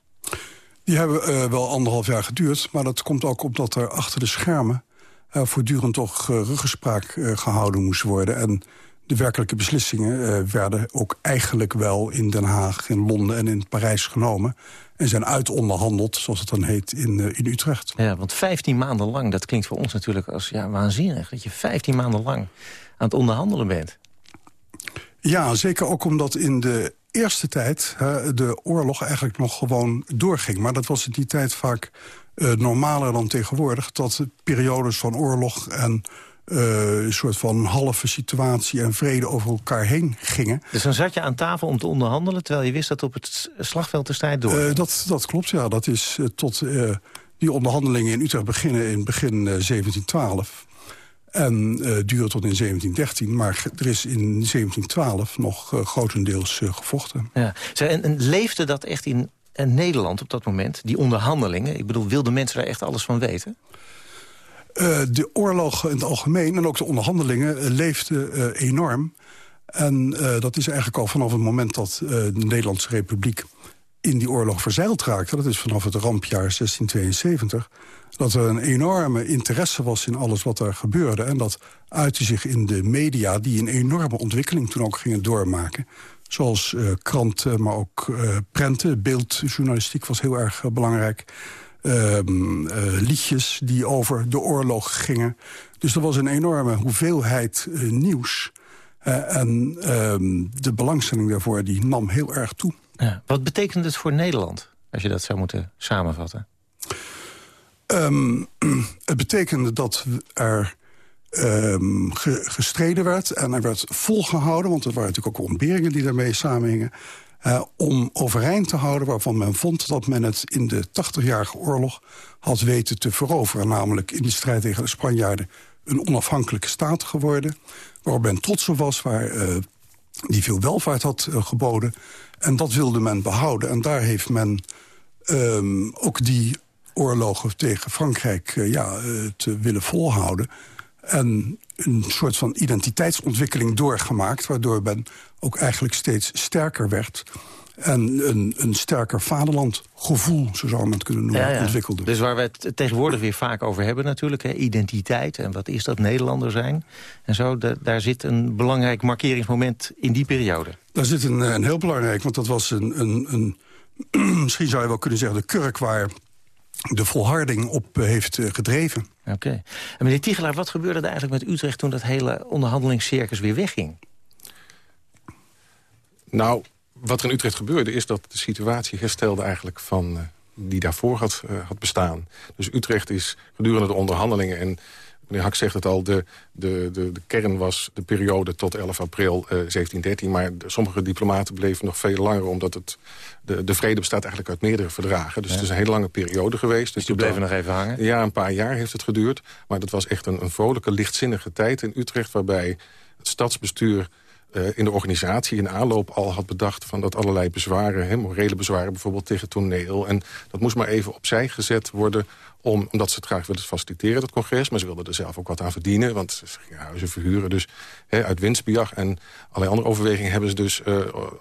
Die hebben uh, wel anderhalf jaar geduurd. Maar dat komt ook omdat er achter de schermen... Uh, voortdurend toch ruggespraak gehouden moest worden. En de werkelijke beslissingen werden ook eigenlijk wel in Den Haag, in Londen en in Parijs genomen. En zijn uitonderhandeld, zoals het dan heet, in, in Utrecht. Ja, want 15 maanden lang, dat klinkt voor ons natuurlijk als ja, waanzinnig. Dat je 15 maanden lang aan het onderhandelen bent. Ja, zeker ook omdat in de eerste tijd hè, de oorlog eigenlijk nog gewoon doorging. Maar dat was in die tijd vaak uh, normaler dan tegenwoordig. Dat periodes van oorlog en uh, een soort van halve situatie en vrede over elkaar heen gingen. Dus dan zat je aan tafel om te onderhandelen... terwijl je wist dat op het slagveld de strijd door. Uh, dat, dat klopt, ja. Dat is tot die onderhandelingen in Utrecht beginnen in begin 1712... En uh, duurde tot in 1713. Maar er is in 1712 nog uh, grotendeels uh, gevochten. Ja. En, en, leefde dat echt in, in Nederland op dat moment? Die onderhandelingen? Ik bedoel, wilden mensen daar echt alles van weten? de oorlog in het algemeen en ook de onderhandelingen leefden enorm. En dat is eigenlijk al vanaf het moment dat de Nederlandse Republiek in die oorlog verzeild raakte. Dat is vanaf het rampjaar 1672 dat er een enorme interesse was in alles wat er gebeurde. En dat uitte zich in de media, die een enorme ontwikkeling toen ook gingen doormaken. Zoals uh, kranten, maar ook uh, prenten. Beeldjournalistiek was heel erg uh, belangrijk. Ehm, liedjes die over de oorlog gingen. Dus er was een enorme hoeveelheid nieuws. en ehm, de belangstelling daarvoor die nam heel erg toe. Ja. Wat betekent het voor Nederland, als je dat zou moeten samenvatten? Um, het betekende dat er ge, gestreden werd en er werd volgehouden... want er waren natuurlijk ook ontberingen die daarmee samenhingen... Uh, om overeind te houden waarvan men vond dat men het in de 80-jarige oorlog had weten te veroveren. Namelijk in de strijd tegen de Spanjaarden een onafhankelijke staat geworden. Waarop men trots op was, waar, uh, die veel welvaart had uh, geboden. En dat wilde men behouden. En daar heeft men um, ook die oorlogen tegen Frankrijk uh, ja, uh, te willen volhouden. En een soort van identiteitsontwikkeling doorgemaakt... waardoor men ook eigenlijk steeds sterker werd. En een, een sterker vaderlandgevoel, zo zou men het kunnen noemen, Ja, ja. ontwikkelde. Dus waar we het tegenwoordig weer vaak over hebben natuurlijk. Hè, identiteit en wat is dat Nederlander zijn. En zo, da- daar zit een belangrijk markeringsmoment in die periode. Daar zit een, een heel belangrijk, want dat was een, een, een misschien zou je wel kunnen zeggen, de kurk waar de volharding op eh, heeft eh, gedreven. Oké. En meneer Tiegelaar, wat gebeurde er eigenlijk met Utrecht... toen dat hele onderhandelingscircus weer wegging? Nou, wat er in Utrecht gebeurde is dat de situatie herstelde eigenlijk van... eh, die daarvoor had, had bestaan. Dus Utrecht is gedurende de onderhandelingen... en meneer Hak zegt het al, de, de, de, de kern was de periode tot 11 april eh, 1713... maar de- sommige diplomaten bleven nog veel langer... omdat het, de, de vrede bestaat eigenlijk uit meerdere verdragen. Dus Ja. het is een hele lange periode geweest. Dus die bleven nog even hangen? Ja, een paar jaar heeft het geduurd. Maar dat was echt een, een vrolijke, lichtzinnige tijd in Utrecht... waarbij het stadsbestuur eh, in de organisatie in aanloop al had bedacht... Van dat allerlei bezwaren, morele bezwaren bijvoorbeeld tegen toneel... en dat moest maar even opzij gezet worden... Om, omdat ze het graag wilden faciliteren, dat congres. Maar ze wilden er zelf ook wat aan verdienen. Want ze gingen huizen verhuren. Dus hè, uit winstbejag en allerlei andere overwegingen... hebben ze dus eh,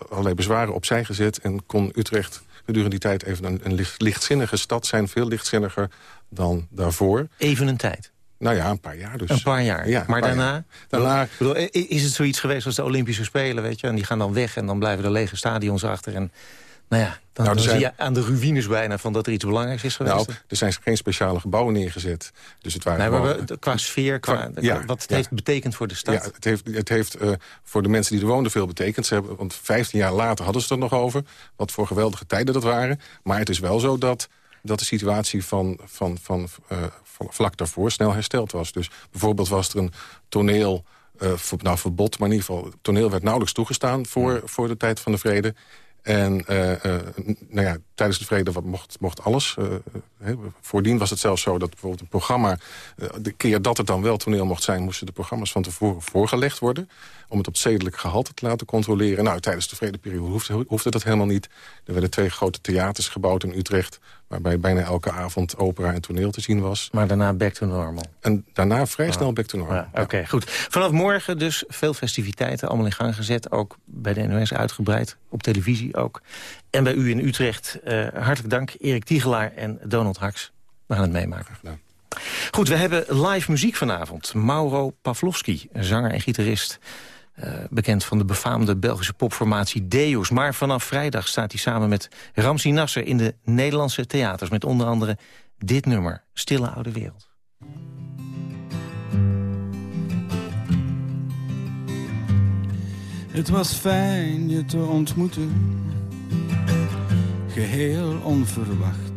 allerlei bezwaren opzij gezet. En kon Utrecht gedurende die tijd even een, een licht- lichtzinnige stad zijn. Veel lichtzinniger dan daarvoor. Even een tijd? Nou ja, een paar jaar dus. Een paar jaar. Ja, maar paar daarna? jaar. Daarna bedoel, is het zoiets geweest als de Olympische Spelen, weet je? En die gaan dan weg en dan blijven er lege stadions achter. En nou ja, dan, Nou, dan zijn- zie je aan de ruïnes bijna van dat er iets belangrijks is geweest. Nou, er zijn geen speciale gebouwen neergezet. Dus het waren Nee, maar gewoon- we- qua sfeer, qua, ja, wat het ja. heeft betekend voor de stad. Ja, het heeft, het heeft eh, voor de mensen die er woonden veel betekend. Ze hebben, want 15 jaar later hadden ze het er nog over. Wat voor geweldige tijden dat waren. Maar het is wel zo dat, dat de situatie van, van, van eh, vlak daarvoor snel hersteld was. Dus bijvoorbeeld was er een toneel... eh, nou, verbod, maar in ieder geval... het toneel werd nauwelijks toegestaan voor, voor de tijd van de vrede. En eh, nou ja, tijdens de vrede wat mocht, mocht alles. Hè, voordien was het zelfs zo dat bijvoorbeeld een programma... de keer dat het dan wel toneel mocht zijn... moesten de programma's van tevoren voorgelegd worden... om het op zedelijk gehalte te laten controleren. Nou, tijdens de vredeperiode hoefde, hoefde dat helemaal niet. Er werden twee grote theaters gebouwd in Utrecht... waarbij bijna elke avond opera en toneel te zien was. Maar daarna back to normal. En daarna vrij snel back to normal. Ja, Oké, goed. Vanaf morgen dus veel festiviteiten, allemaal in gang gezet. Ook bij de NOS uitgebreid, op televisie ook. En bij u in Utrecht. Eh, hartelijk dank, Erik Tiegelaar en Donald Haks. We gaan het meemaken. Goed, we hebben live muziek vanavond. Mauro Pavlovski, zanger en gitarist. Eh, bekend van de befaamde Belgische popformatie Deus. Maar vanaf vrijdag staat hij samen met Ramsi Nasser... in de Nederlandse theaters met onder andere dit nummer. Stille Oude Wereld. Het was fijn je te ontmoeten, geheel onverwacht.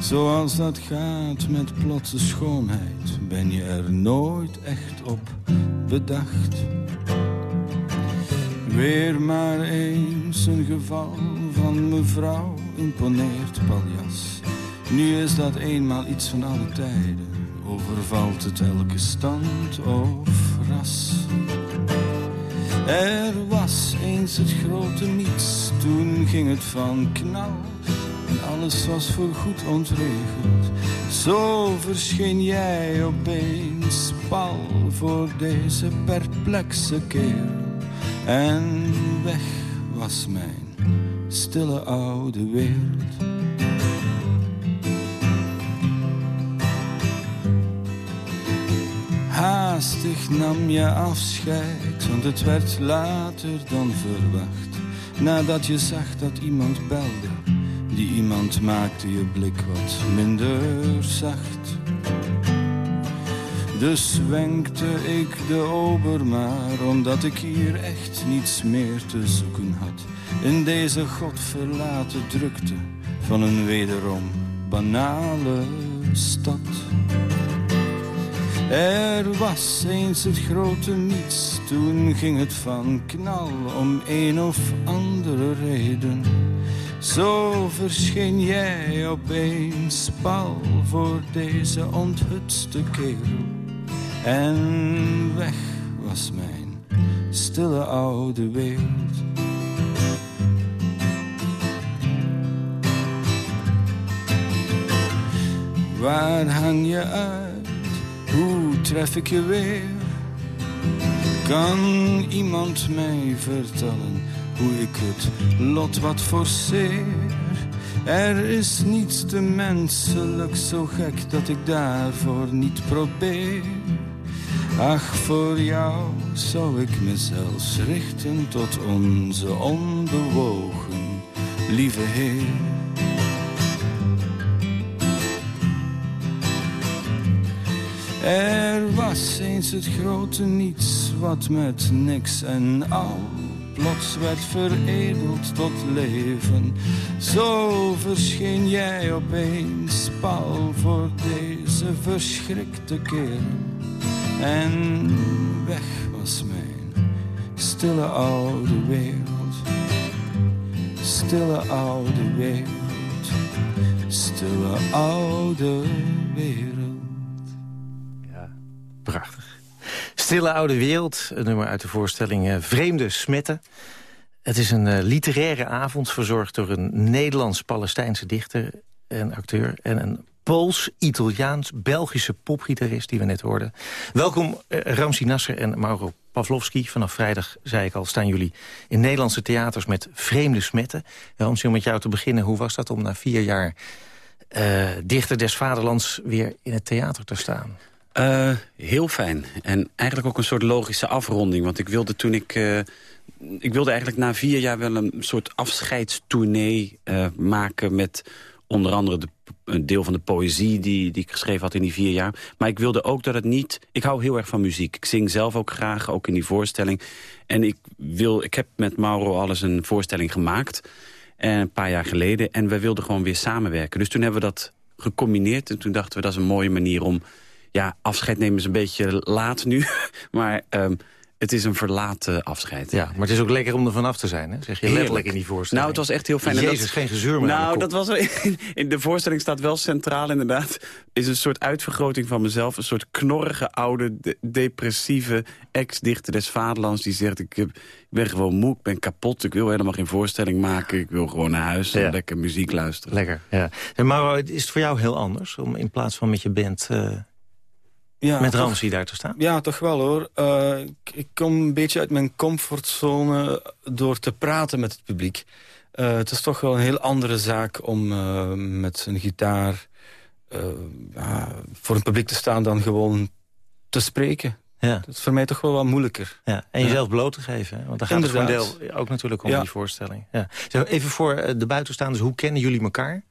Zoals dat gaat met plotse schoonheid, ben je er nooit echt op bedacht. Weer maar eens een geval van mevrouw imponeert paljas. Nu is dat eenmaal iets van alle tijden, overvalt het elke stand of ras. Er was eens het grote niets, toen ging het van knal. En alles was voorgoed ontregeld. Zo verscheen jij opeens pal voor deze perplexe kerel. En weg was mijn stille oude wereld. Haastig nam je afscheid, want het werd later dan verwacht. Nadat je zag dat iemand belde, die iemand maakte je blik wat minder zacht. Dus wenkte ik de ober maar, omdat ik hier echt niets meer te zoeken had. In deze godverlaten drukte van een wederom banale stad. Er was eens het grote niets, toen ging het van knal om een of andere reden. Zo verscheen jij opeens pal voor deze onthutste kerel. En weg was mijn stille oude wereld. Waar hang je uit? Hoe tref ik je weer? Kan iemand mij vertellen hoe ik het lot wat forceer. Er is niets te menselijk zo gek dat ik daarvoor niet probeer. Ach, voor jou zou ik me zelfs richten tot onze onbewogen lieve Heer. Er was eens het grote niets wat met niks en al plots werd veredeld tot leven. Zo verscheen jij opeens pal voor deze verschrikte kerel. En weg was mijn stille oude wereld. Stille oude wereld. Stille oude wereld. Prachtig. Stille Oude Wereld, een nummer uit de voorstelling eh, Vreemde Smetten. Het is een eh, literaire avond verzorgd door een Nederlands-Palestijnse dichter en acteur... en een Pools-Italiaans-Belgische popgitarist die we net hoorden. Welkom uh, Ramsi Nasser en Mauro Pavlovski. Vanaf vrijdag, zei ik al, staan jullie in Nederlandse theaters met Vreemde Smetten. Ramsi, om met jou te beginnen, hoe was dat om na vier jaar... Uh, dichter des vaderlands weer in het theater te staan? Uh, heel fijn. En eigenlijk ook een soort logische afronding. Want ik wilde toen ik... Uh, ik wilde eigenlijk na vier jaar wel een soort afscheidstournee uh, maken... met onder andere de, een deel van de poëzie die, die ik geschreven had in die vier jaar. Maar ik wilde ook dat het niet... Ik hou heel erg van muziek. Ik zing zelf ook graag, ook in die voorstelling. En ik, wil, ik heb met Mauro alles een voorstelling gemaakt. En een paar jaar geleden. En we wilden gewoon weer samenwerken. Dus toen hebben we dat gecombineerd. En toen dachten we, dat is een mooie manier om ja, afscheid nemen is een beetje laat nu. Maar um, het is een verlaten afscheid. Ja, maar het is ook lekker om er vanaf te zijn, hè? zeg je letterlijk in die voorstelling. Nou, het was echt heel fijn. Jezus, dat, geen gezeur meer Nou, dat was in, in de voorstelling staat wel centraal inderdaad. Is een soort uitvergroting van mezelf. Een soort knorrige, oude, de, depressieve ex-dichter des vaderlands. Die zegt, ik, heb, ik, ben gewoon moe, ik ben kapot. Ik wil helemaal geen voorstelling maken. Ik wil gewoon naar huis en lekker muziek luisteren. Lekker, ja. Maar is het voor jou heel anders om in plaats van met je band... Uh, ja, met Ramsey daar te staan? Ja, toch wel hoor. Uh, ik, ik, kom een beetje uit mijn comfortzone door te praten met het publiek. Uh, het is toch wel een heel andere zaak om uh, met een gitaar voor een publiek te staan dan gewoon te spreken. Ja. Dat is voor mij toch wel wat moeilijker. Ja, en jezelf ja. bloot te geven. Want daar gaat het voor een deel ook natuurlijk om ja. die voorstelling. Ja. Zo, even voor de buitenstaanders, hoe kennen jullie elkaar?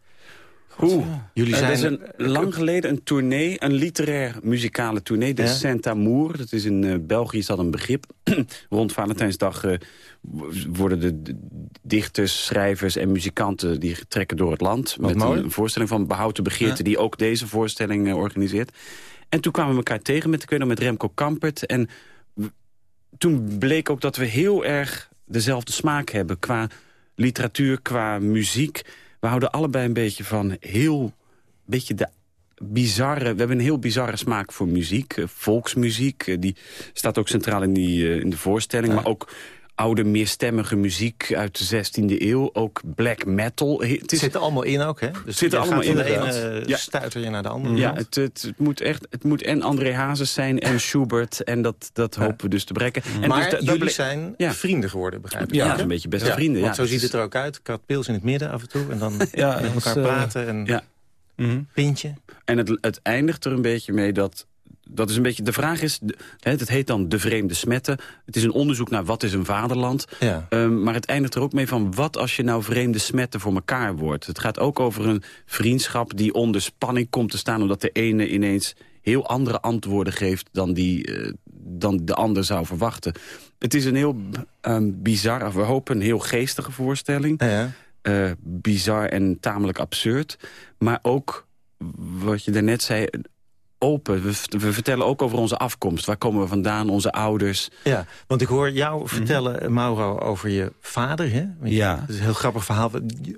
Hoe? Jullie zijn... Er is een, lang geleden een tournee, een literair muzikale tournee, de ja? Saint-Amour. Dat is in uh, België is dat een begrip. Rond Valentijnsdag uh, worden de, de, dichters, schrijvers en muzikanten... die trekken door het land Wat met mooi. een, voorstelling van Behoud de Begeerte... Ja. die ook deze voorstelling uh, organiseert. En toen kwamen we elkaar tegen met, ik met Remco Kampert. En toen bleek ook dat we heel erg dezelfde smaak hebben... qua literatuur, qua muziek we houden allebei een beetje van heel... beetje de bizarre... We hebben een heel bizarre smaak voor muziek. Uh, volksmuziek, uh, die staat ook centraal in, die, uh, in de voorstelling. Ja. Maar ook oude, meerstemmige muziek uit de 16e eeuw. Ook black metal. Het is, zit er allemaal in ook, hè? Dus zit er allemaal in. de ene ja. stuiter je naar de andere. Ja, het, het, het, moet echt, het moet en André Hazes zijn en Schubert. En dat, dat ja. hopen we dus te breken. En maar dus jullie zijn ja. vrienden geworden, begrijp ik. Ja, een beetje beste vrienden. Want zo ziet het er ook uit. Kat Pils in het midden af en toe. En dan ja, met elkaar praten en ja. mm -hmm. pintje. En het, het eindigt er een beetje mee dat dat is een beetje, de vraag is, het heet dan De Vreemde Smetten. Het is een onderzoek naar wat is een vaderland. Ja. Um, maar het eindigt er ook mee van wat als je nou vreemde smetten voor elkaar wordt. Het gaat ook over een vriendschap die onder spanning komt te staan... omdat de ene ineens heel andere antwoorden geeft dan, die, uh, dan de ander zou verwachten. Het is een heel um, bizar, we hopen een heel geestige voorstelling. Ja. Uh, bizar en tamelijk absurd. Maar ook, wat je daarnet zei open. We, we, vertellen ook over onze afkomst. Waar komen we vandaan, onze ouders. Ja, want ik hoor jou vertellen, mm -hmm. Mauro, over je vader. Hè? Ja. Het is een heel grappig verhaal.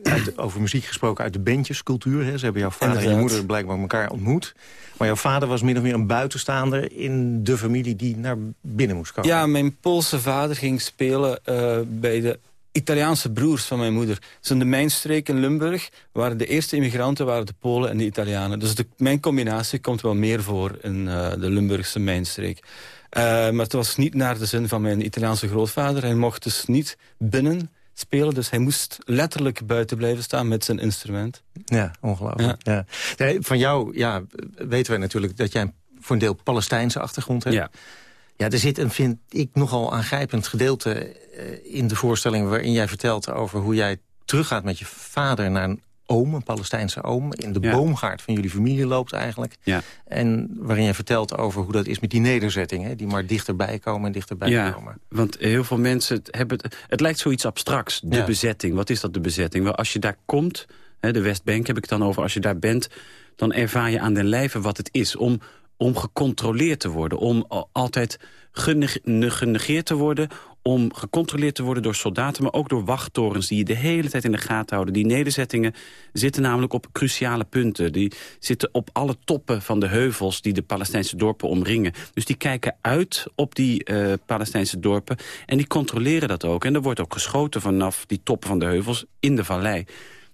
Uit, over muziek gesproken uit de bandjescultuur. Hè? Ze hebben jouw vader Inderdaad. en je moeder blijkbaar elkaar ontmoet. Maar jouw vader was min of meer een buitenstaander in de familie die naar binnen moest komen. Ja, mijn Poolse vader ging spelen uh, bij de Italiaanse broers van mijn moeder. Dus in de mijnstreek in Limburg waren de eerste immigranten waren de Polen en de Italianen. Dus de, mijn combinatie komt wel meer voor in uh, de Limburgse mijnstreek. Uh, maar het was niet naar de zin van mijn Italiaanse grootvader. Hij mocht dus niet binnen spelen. Dus hij moest letterlijk buiten blijven staan met zijn instrument. Ja, ongelooflijk. Ja. Nee, van jou ja, weten wij natuurlijk dat jij voor een deel Palestijnse achtergrond hebt. Ja. Ja, er zit een, vind ik, nogal aangrijpend gedeelte eh, in de voorstelling... waarin jij vertelt over hoe jij teruggaat met je vader naar een oom, een Palestijnse oom... in de Ja. boomgaard van jullie familie loopt eigenlijk. Ja. En waarin jij vertelt over hoe dat is met die nederzettingen... die maar dichterbij komen en dichterbij Ja, komen. want heel veel mensen hebben het... Het lijkt zoiets abstracts, de Ja. bezetting. Wat is dat, de bezetting? Wel, als je daar komt, hè, de Westbank heb ik het dan over... als je daar bent, dan ervaar je aan den lijve wat het is... om, om gecontroleerd te worden, om al- altijd geneg- ne- genegeerd te worden... om gecontroleerd te worden door soldaten, maar ook door wachttorens... die je de hele tijd in de gaten houden. Die nederzettingen zitten namelijk op cruciale punten. Die zitten op alle toppen van de heuvels die de Palestijnse dorpen omringen. Dus die kijken uit op die eh, Palestijnse dorpen en die controleren dat ook. En er wordt ook geschoten vanaf die toppen van de heuvels in de vallei.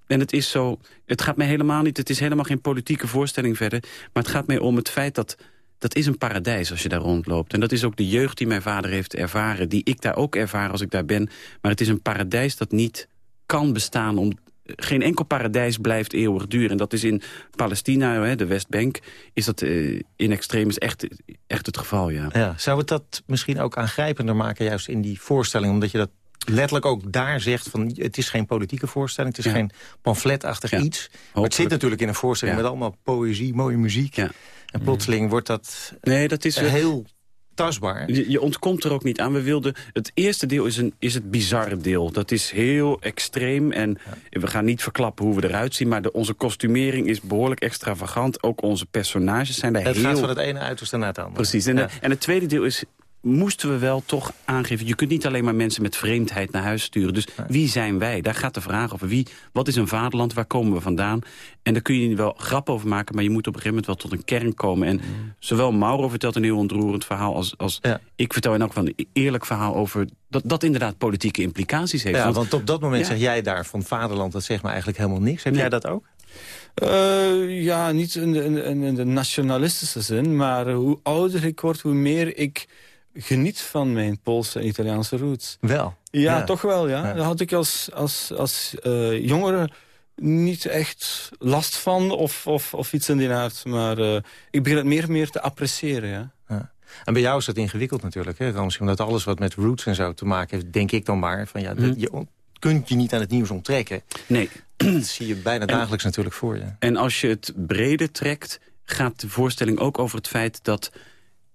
En het is zo, het gaat mij helemaal niet, het is helemaal geen politieke voorstelling verder... maar het gaat mij om het feit dat dat is een paradijs als je daar rondloopt. En dat is ook de jeugd die mijn vader heeft ervaren... die ik daar ook ervaar als ik daar ben. Maar het is een paradijs dat niet kan bestaan... om geen enkel paradijs blijft eeuwig duren. En dat is in Palestina, de Westbank, is dat eh, in extremis echt, echt het geval, ja. Ja, zou het dat misschien ook aangrijpender maken... juist in die voorstelling, omdat je dat letterlijk ook daar zegt... van het is geen politieke voorstelling, het is Ja. geen pamfletachtig Ja. iets. Maar het zit natuurlijk in een voorstelling Ja. met allemaal poëzie, mooie muziek. En plotseling wordt dat Nee, dat is eh, heel tastbaar. Je, je ontkomt er ook niet aan. We wilden, het eerste deel is, een, is het bizarre deel. Dat is heel extreem en we gaan niet verklappen hoe we eruit zien... maar de, onze kostumering is behoorlijk extravagant. Ook onze personages zijn daar Het heel... gaat van het ene uiterste naar het andere. Precies. En, de- en het tweede deel is moesten we wel toch aangeven... je kunt niet alleen maar mensen met vreemdheid naar huis sturen. Dus wie zijn wij? Daar gaat de vraag over. Wie, wat is een vaderland? Waar komen we vandaan? En daar kun je wel grap over maken... maar je moet op een gegeven moment wel tot een kern komen. En zowel Mauro vertelt een heel ontroerend verhaal... als, als ik vertel in elk geval een eerlijk verhaal over... dat dat inderdaad politieke implicaties heeft. Ja, want op dat moment Ja. zeg jij daar van vaderland... dat zegt me eigenlijk helemaal niks. Heb jij dat ook? Eh, ja, niet in de, in, de, in de nationalistische zin, maar hoe ouder ik word, hoe meer ik geniet van mijn Poolse en Italiaanse roots. Wel? Ja, Ja. toch wel, ja. Ja. Daar had ik als, als, als eh, jongere niet echt last van of, of, of iets in die aard. Maar eh, ik begin het meer en meer te appreciëren, ja. Ja. En bij jou is dat ingewikkeld natuurlijk, hè, Ramsey? Omdat alles wat met roots en zo te maken heeft, denk ik dan maar... van ja, dat- Mhm. je kunt je niet aan het nieuws onttrekken. Nee. Dat zie je bijna dagelijks natuurlijk voor je. En als je het breder trekt, gaat de voorstelling ook over het feit dat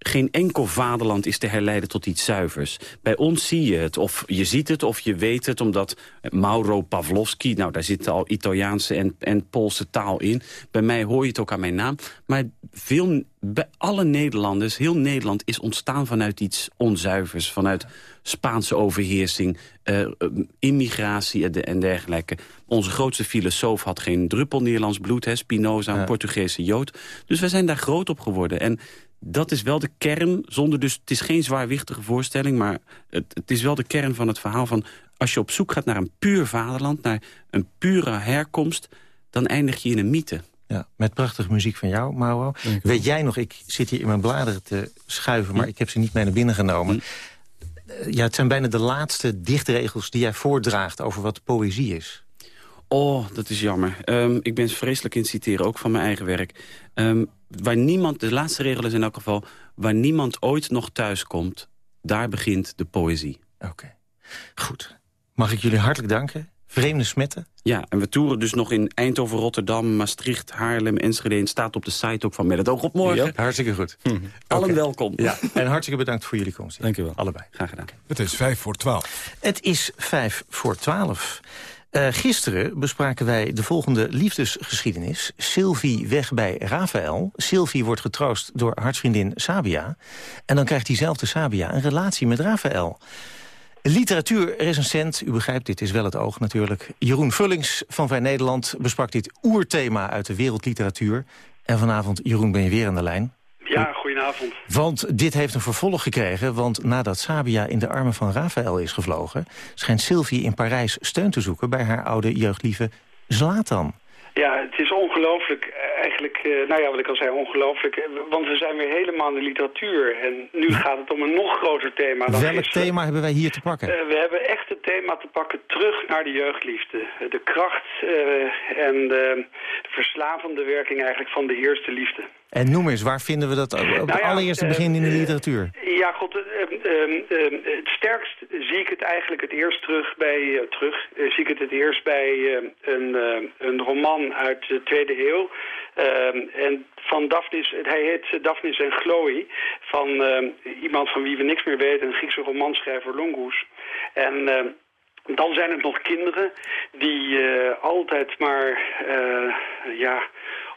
geen enkel vaderland is te herleiden tot iets zuivers. Bij ons zie je het, of je ziet het, of je weet het... omdat Mauro Pavlovski, nou daar zit al Italiaanse en, en Poolse taal in. Bij mij hoor je het ook aan mijn naam. Maar veel, bij alle Nederlanders, heel Nederland is ontstaan vanuit iets onzuivers. Vanuit Spaanse overheersing, eh, eh, immigratie en, de- en dergelijke. Onze grootste filosoof had geen druppel Nederlands bloed, hè, Spinoza, een Portugese Jood. Dus wij zijn daar groot op geworden. En dat is wel de kern, zonder dus, het is geen zwaarwichtige voorstelling... maar het, het is wel de kern van het verhaal van... als je op zoek gaat naar een puur vaderland, naar een pure herkomst... dan eindig je in een mythe. Ja, met prachtige muziek van jou, Mauro. Weet jij nog, ik zit hier in mijn bladeren te schuiven... maar ik heb ze niet mee naar binnen genomen. Eh, Ja, het zijn bijna de laatste dichtregels die jij voordraagt... over wat poëzie is. Oh, dat is jammer. Ehm, ik ben vreselijk in het citeren, ook van mijn eigen werk. Ehm, waar niemand, de laatste regel is in elk geval... waar niemand ooit nog thuis komt, daar begint de poëzie. Oké. Goed. Mag ik jullie hartelijk danken. Vreemde smetten. Ja, en we toeren dus nog in Eindhoven, Rotterdam, Maastricht, Haarlem, Enschede... en staat op de site ook van Met het oog op morgen. Ja, hartstikke goed. Allen Oké. welkom. Ja, en hartstikke bedankt voor jullie komst. Dank je wel. Allebei. Graag gedaan. Het is vijf voor twaalf. Het is vijf voor twaalf. Eh, gisteren bespraken wij de volgende liefdesgeschiedenis. Sylvie weg bij Rafael. Sylvie wordt getroost door hartsvriendin Sabia. En dan krijgt diezelfde Sabia een relatie met Rafael. Literatuurrecensent, u begrijpt, dit is wel het oog natuurlijk. Jeroen Vullings van Vrij Nederland besprak dit oerthema uit de wereldliteratuur. En vanavond, Jeroen, ben je weer aan de lijn. Ja, goedenavond. Want dit heeft een vervolg gekregen, want nadat Sabia in de armen van Rafael is gevlogen... schijnt Sylvie in Parijs steun te zoeken bij haar oude jeugdlieve Zlatan. Ja, het is ongelooflijk. Eh, eigenlijk, eh, nou ja, wat ik al zei, ongelooflijk. Eh, Want we zijn weer helemaal in de literatuur. En nu gaat het om een nog groter thema dan Welk gisteren. thema hebben wij hier te pakken? We hebben echt het thema te pakken terug naar de jeugdliefde. De kracht en de, de verslavende werking eigenlijk van de eerste liefde. En noem eens, waar vinden we dat op het Nou ja, allereerste eh, begin in de literatuur? Ja, god, eh, het sterkst zie ik het eigenlijk het eerst terug bij, eh, terug, eh, zie ik het het eerst bij eh, een, eh, een roman uit de tweede eeuw. En van Daphnis, hij heet Daphnis en Chloe, van iemand van wie we niks meer weten, een Griekse romanschrijver Longus. En dan zijn het nog kinderen die eh, altijd maar eh, ja,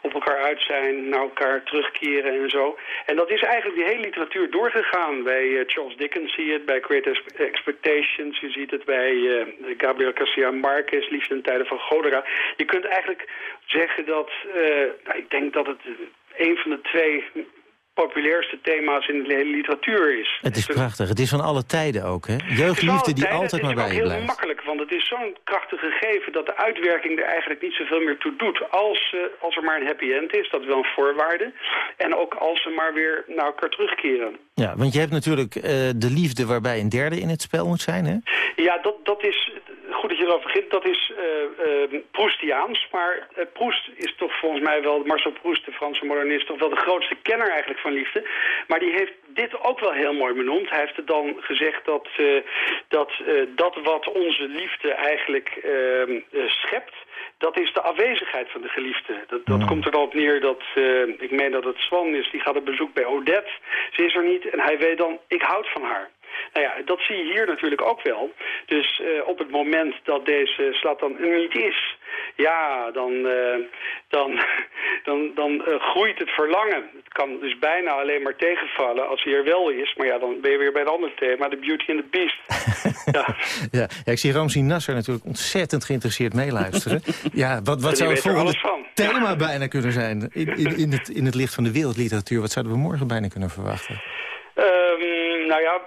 op elkaar uit zijn, naar elkaar terugkeren en zo. En dat is eigenlijk die hele literatuur doorgegaan. Bij eh, Charles Dickens zie je het, bij Great Ex- Expectations. Je ziet het bij Gabriel Garcia Marquez, Liefde in tijden van Godera. Je kunt eigenlijk zeggen dat, nou, ik denk dat het een van de twee populairste thema's in de hele literatuur is. Het is prachtig. Het is van alle tijden ook, hè? Het is Jeugdliefde die altijd maar Het is bij ook je heel blijft. makkelijk, want het is zo'n krachtig gegeven... dat de uitwerking er eigenlijk niet zoveel meer toe doet. Als, eh, als er maar een happy end is, dat is wel een voorwaarde. En ook als ze maar weer naar elkaar terugkeren. Ja, want je hebt natuurlijk eh, de liefde waarbij een derde in het spel moet zijn, hè? Ja, dat, dat is... Goed dat je erover begint. Dat is eh eh, Proustiaans. Maar Proust is toch volgens mij wel... Marcel Proust, de Franse modernist... toch wel de grootste kenner eigenlijk van liefde. Maar die heeft dit ook wel heel mooi benoemd. Hij heeft het dan gezegd dat dat, dat wat onze liefde eigenlijk ehm, eh, schept... Dat is de afwezigheid van de geliefde. Dat, dat komt er dan op neer dat, ik meen dat het Swan is, die gaat op bezoek bij Odette. Ze is er niet en hij weet dan, ik houd van haar. Nou ja, dat zie je hier natuurlijk ook wel. Dus eh, op het moment dat deze slaat dan er niet is, ja, dan, eh, dan, dan, dan eh, groeit het verlangen. Het kan dus bijna alleen maar tegenvallen als hij er wel is. Maar ja, dan ben je weer bij het andere thema, de Beauty and the Beast. Ja, ja ik zie Ramsi Nasser natuurlijk ontzettend geïnteresseerd meeluisteren. ja, wat, wat zou het volgende thema bijna kunnen zijn? In, in, in, het, in het licht van de wereldliteratuur, wat zouden we morgen bijna kunnen verwachten? Ehm, nou ja,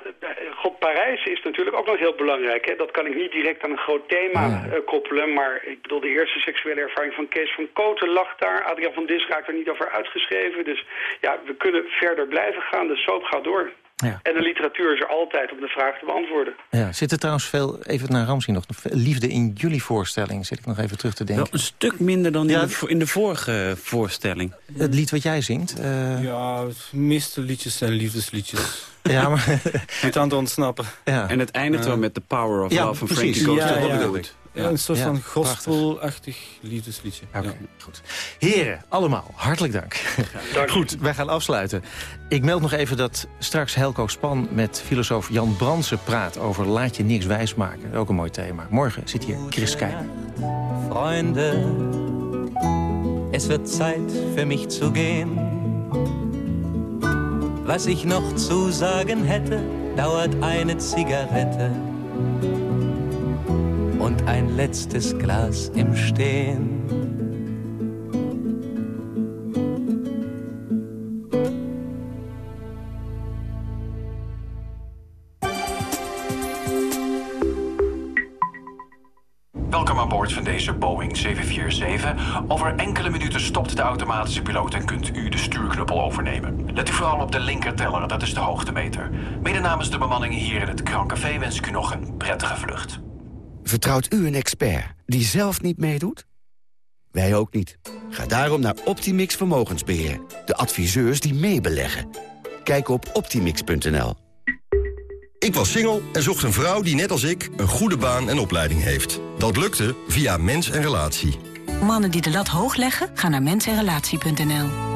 God Parijs is natuurlijk ook nog heel belangrijk. Hè? Dat kan ik niet direct aan een groot thema eh, koppelen. Maar ik bedoel, de eerste seksuele ervaring van Kees van Koten lag daar. Adriaan van Dis raakt er niet over uitgeschreven. Dus ja, we kunnen verder blijven gaan. De soap gaat door. Ja. En de literatuur is er altijd om de vraag te beantwoorden. Ja, zit er trouwens veel, even naar Ramsi nog, liefde in jullie voorstelling? Zit ik nog even terug te denken. Wel een stuk minder dan in, de, in de vorige voorstelling. Het lied wat jij zingt? eh, Ja, het meeste liedjes zijn liefdesliedjes. Ja, maar... Niet aan te ontsnappen. Ja. En het eindigt wel met The Power of Ja, Love van. Frankie Goes Ja, to ja. Hollywood. Ja, een soort Ja, van gospelachtig liefdesliedje. Oké, goed. Heren, allemaal, hartelijk dank. Goed, wij gaan afsluiten. Ik meld nog even dat straks Helco Span met filosoof Jan Bransen praat... over laat je niks wijsmaken. Ook een mooi thema. Morgen zit hier Chris Keijnen. Freunde, es wird Zeit für mich zu gehen. Was ich noch zu sagen hätte, dauert eine Zigarette und ein letztes Glas im Stehen. Welkom aan boord van deze Boeing 747. Over enkele minuten stopt de automatische piloot en kunt u de stuurknuppel overnemen. Let u vooral op de linkerteller, dat is de hoogtemeter. Mede namens de bemanning hier in het Krancafé wens ik u nog een prettige vlucht. Vertrouwt u een expert die zelf niet meedoet? Wij ook niet. Ga daarom naar Optimix Vermogensbeheer. De adviseurs die meebeleggen. Kijk op optimix.nl. Ik was single en zocht een vrouw die net als ik een goede baan en opleiding heeft. Dat lukte via Mens en Relatie. Mannen die de lat hoog leggen, gaan naar mensenrelatie.nl.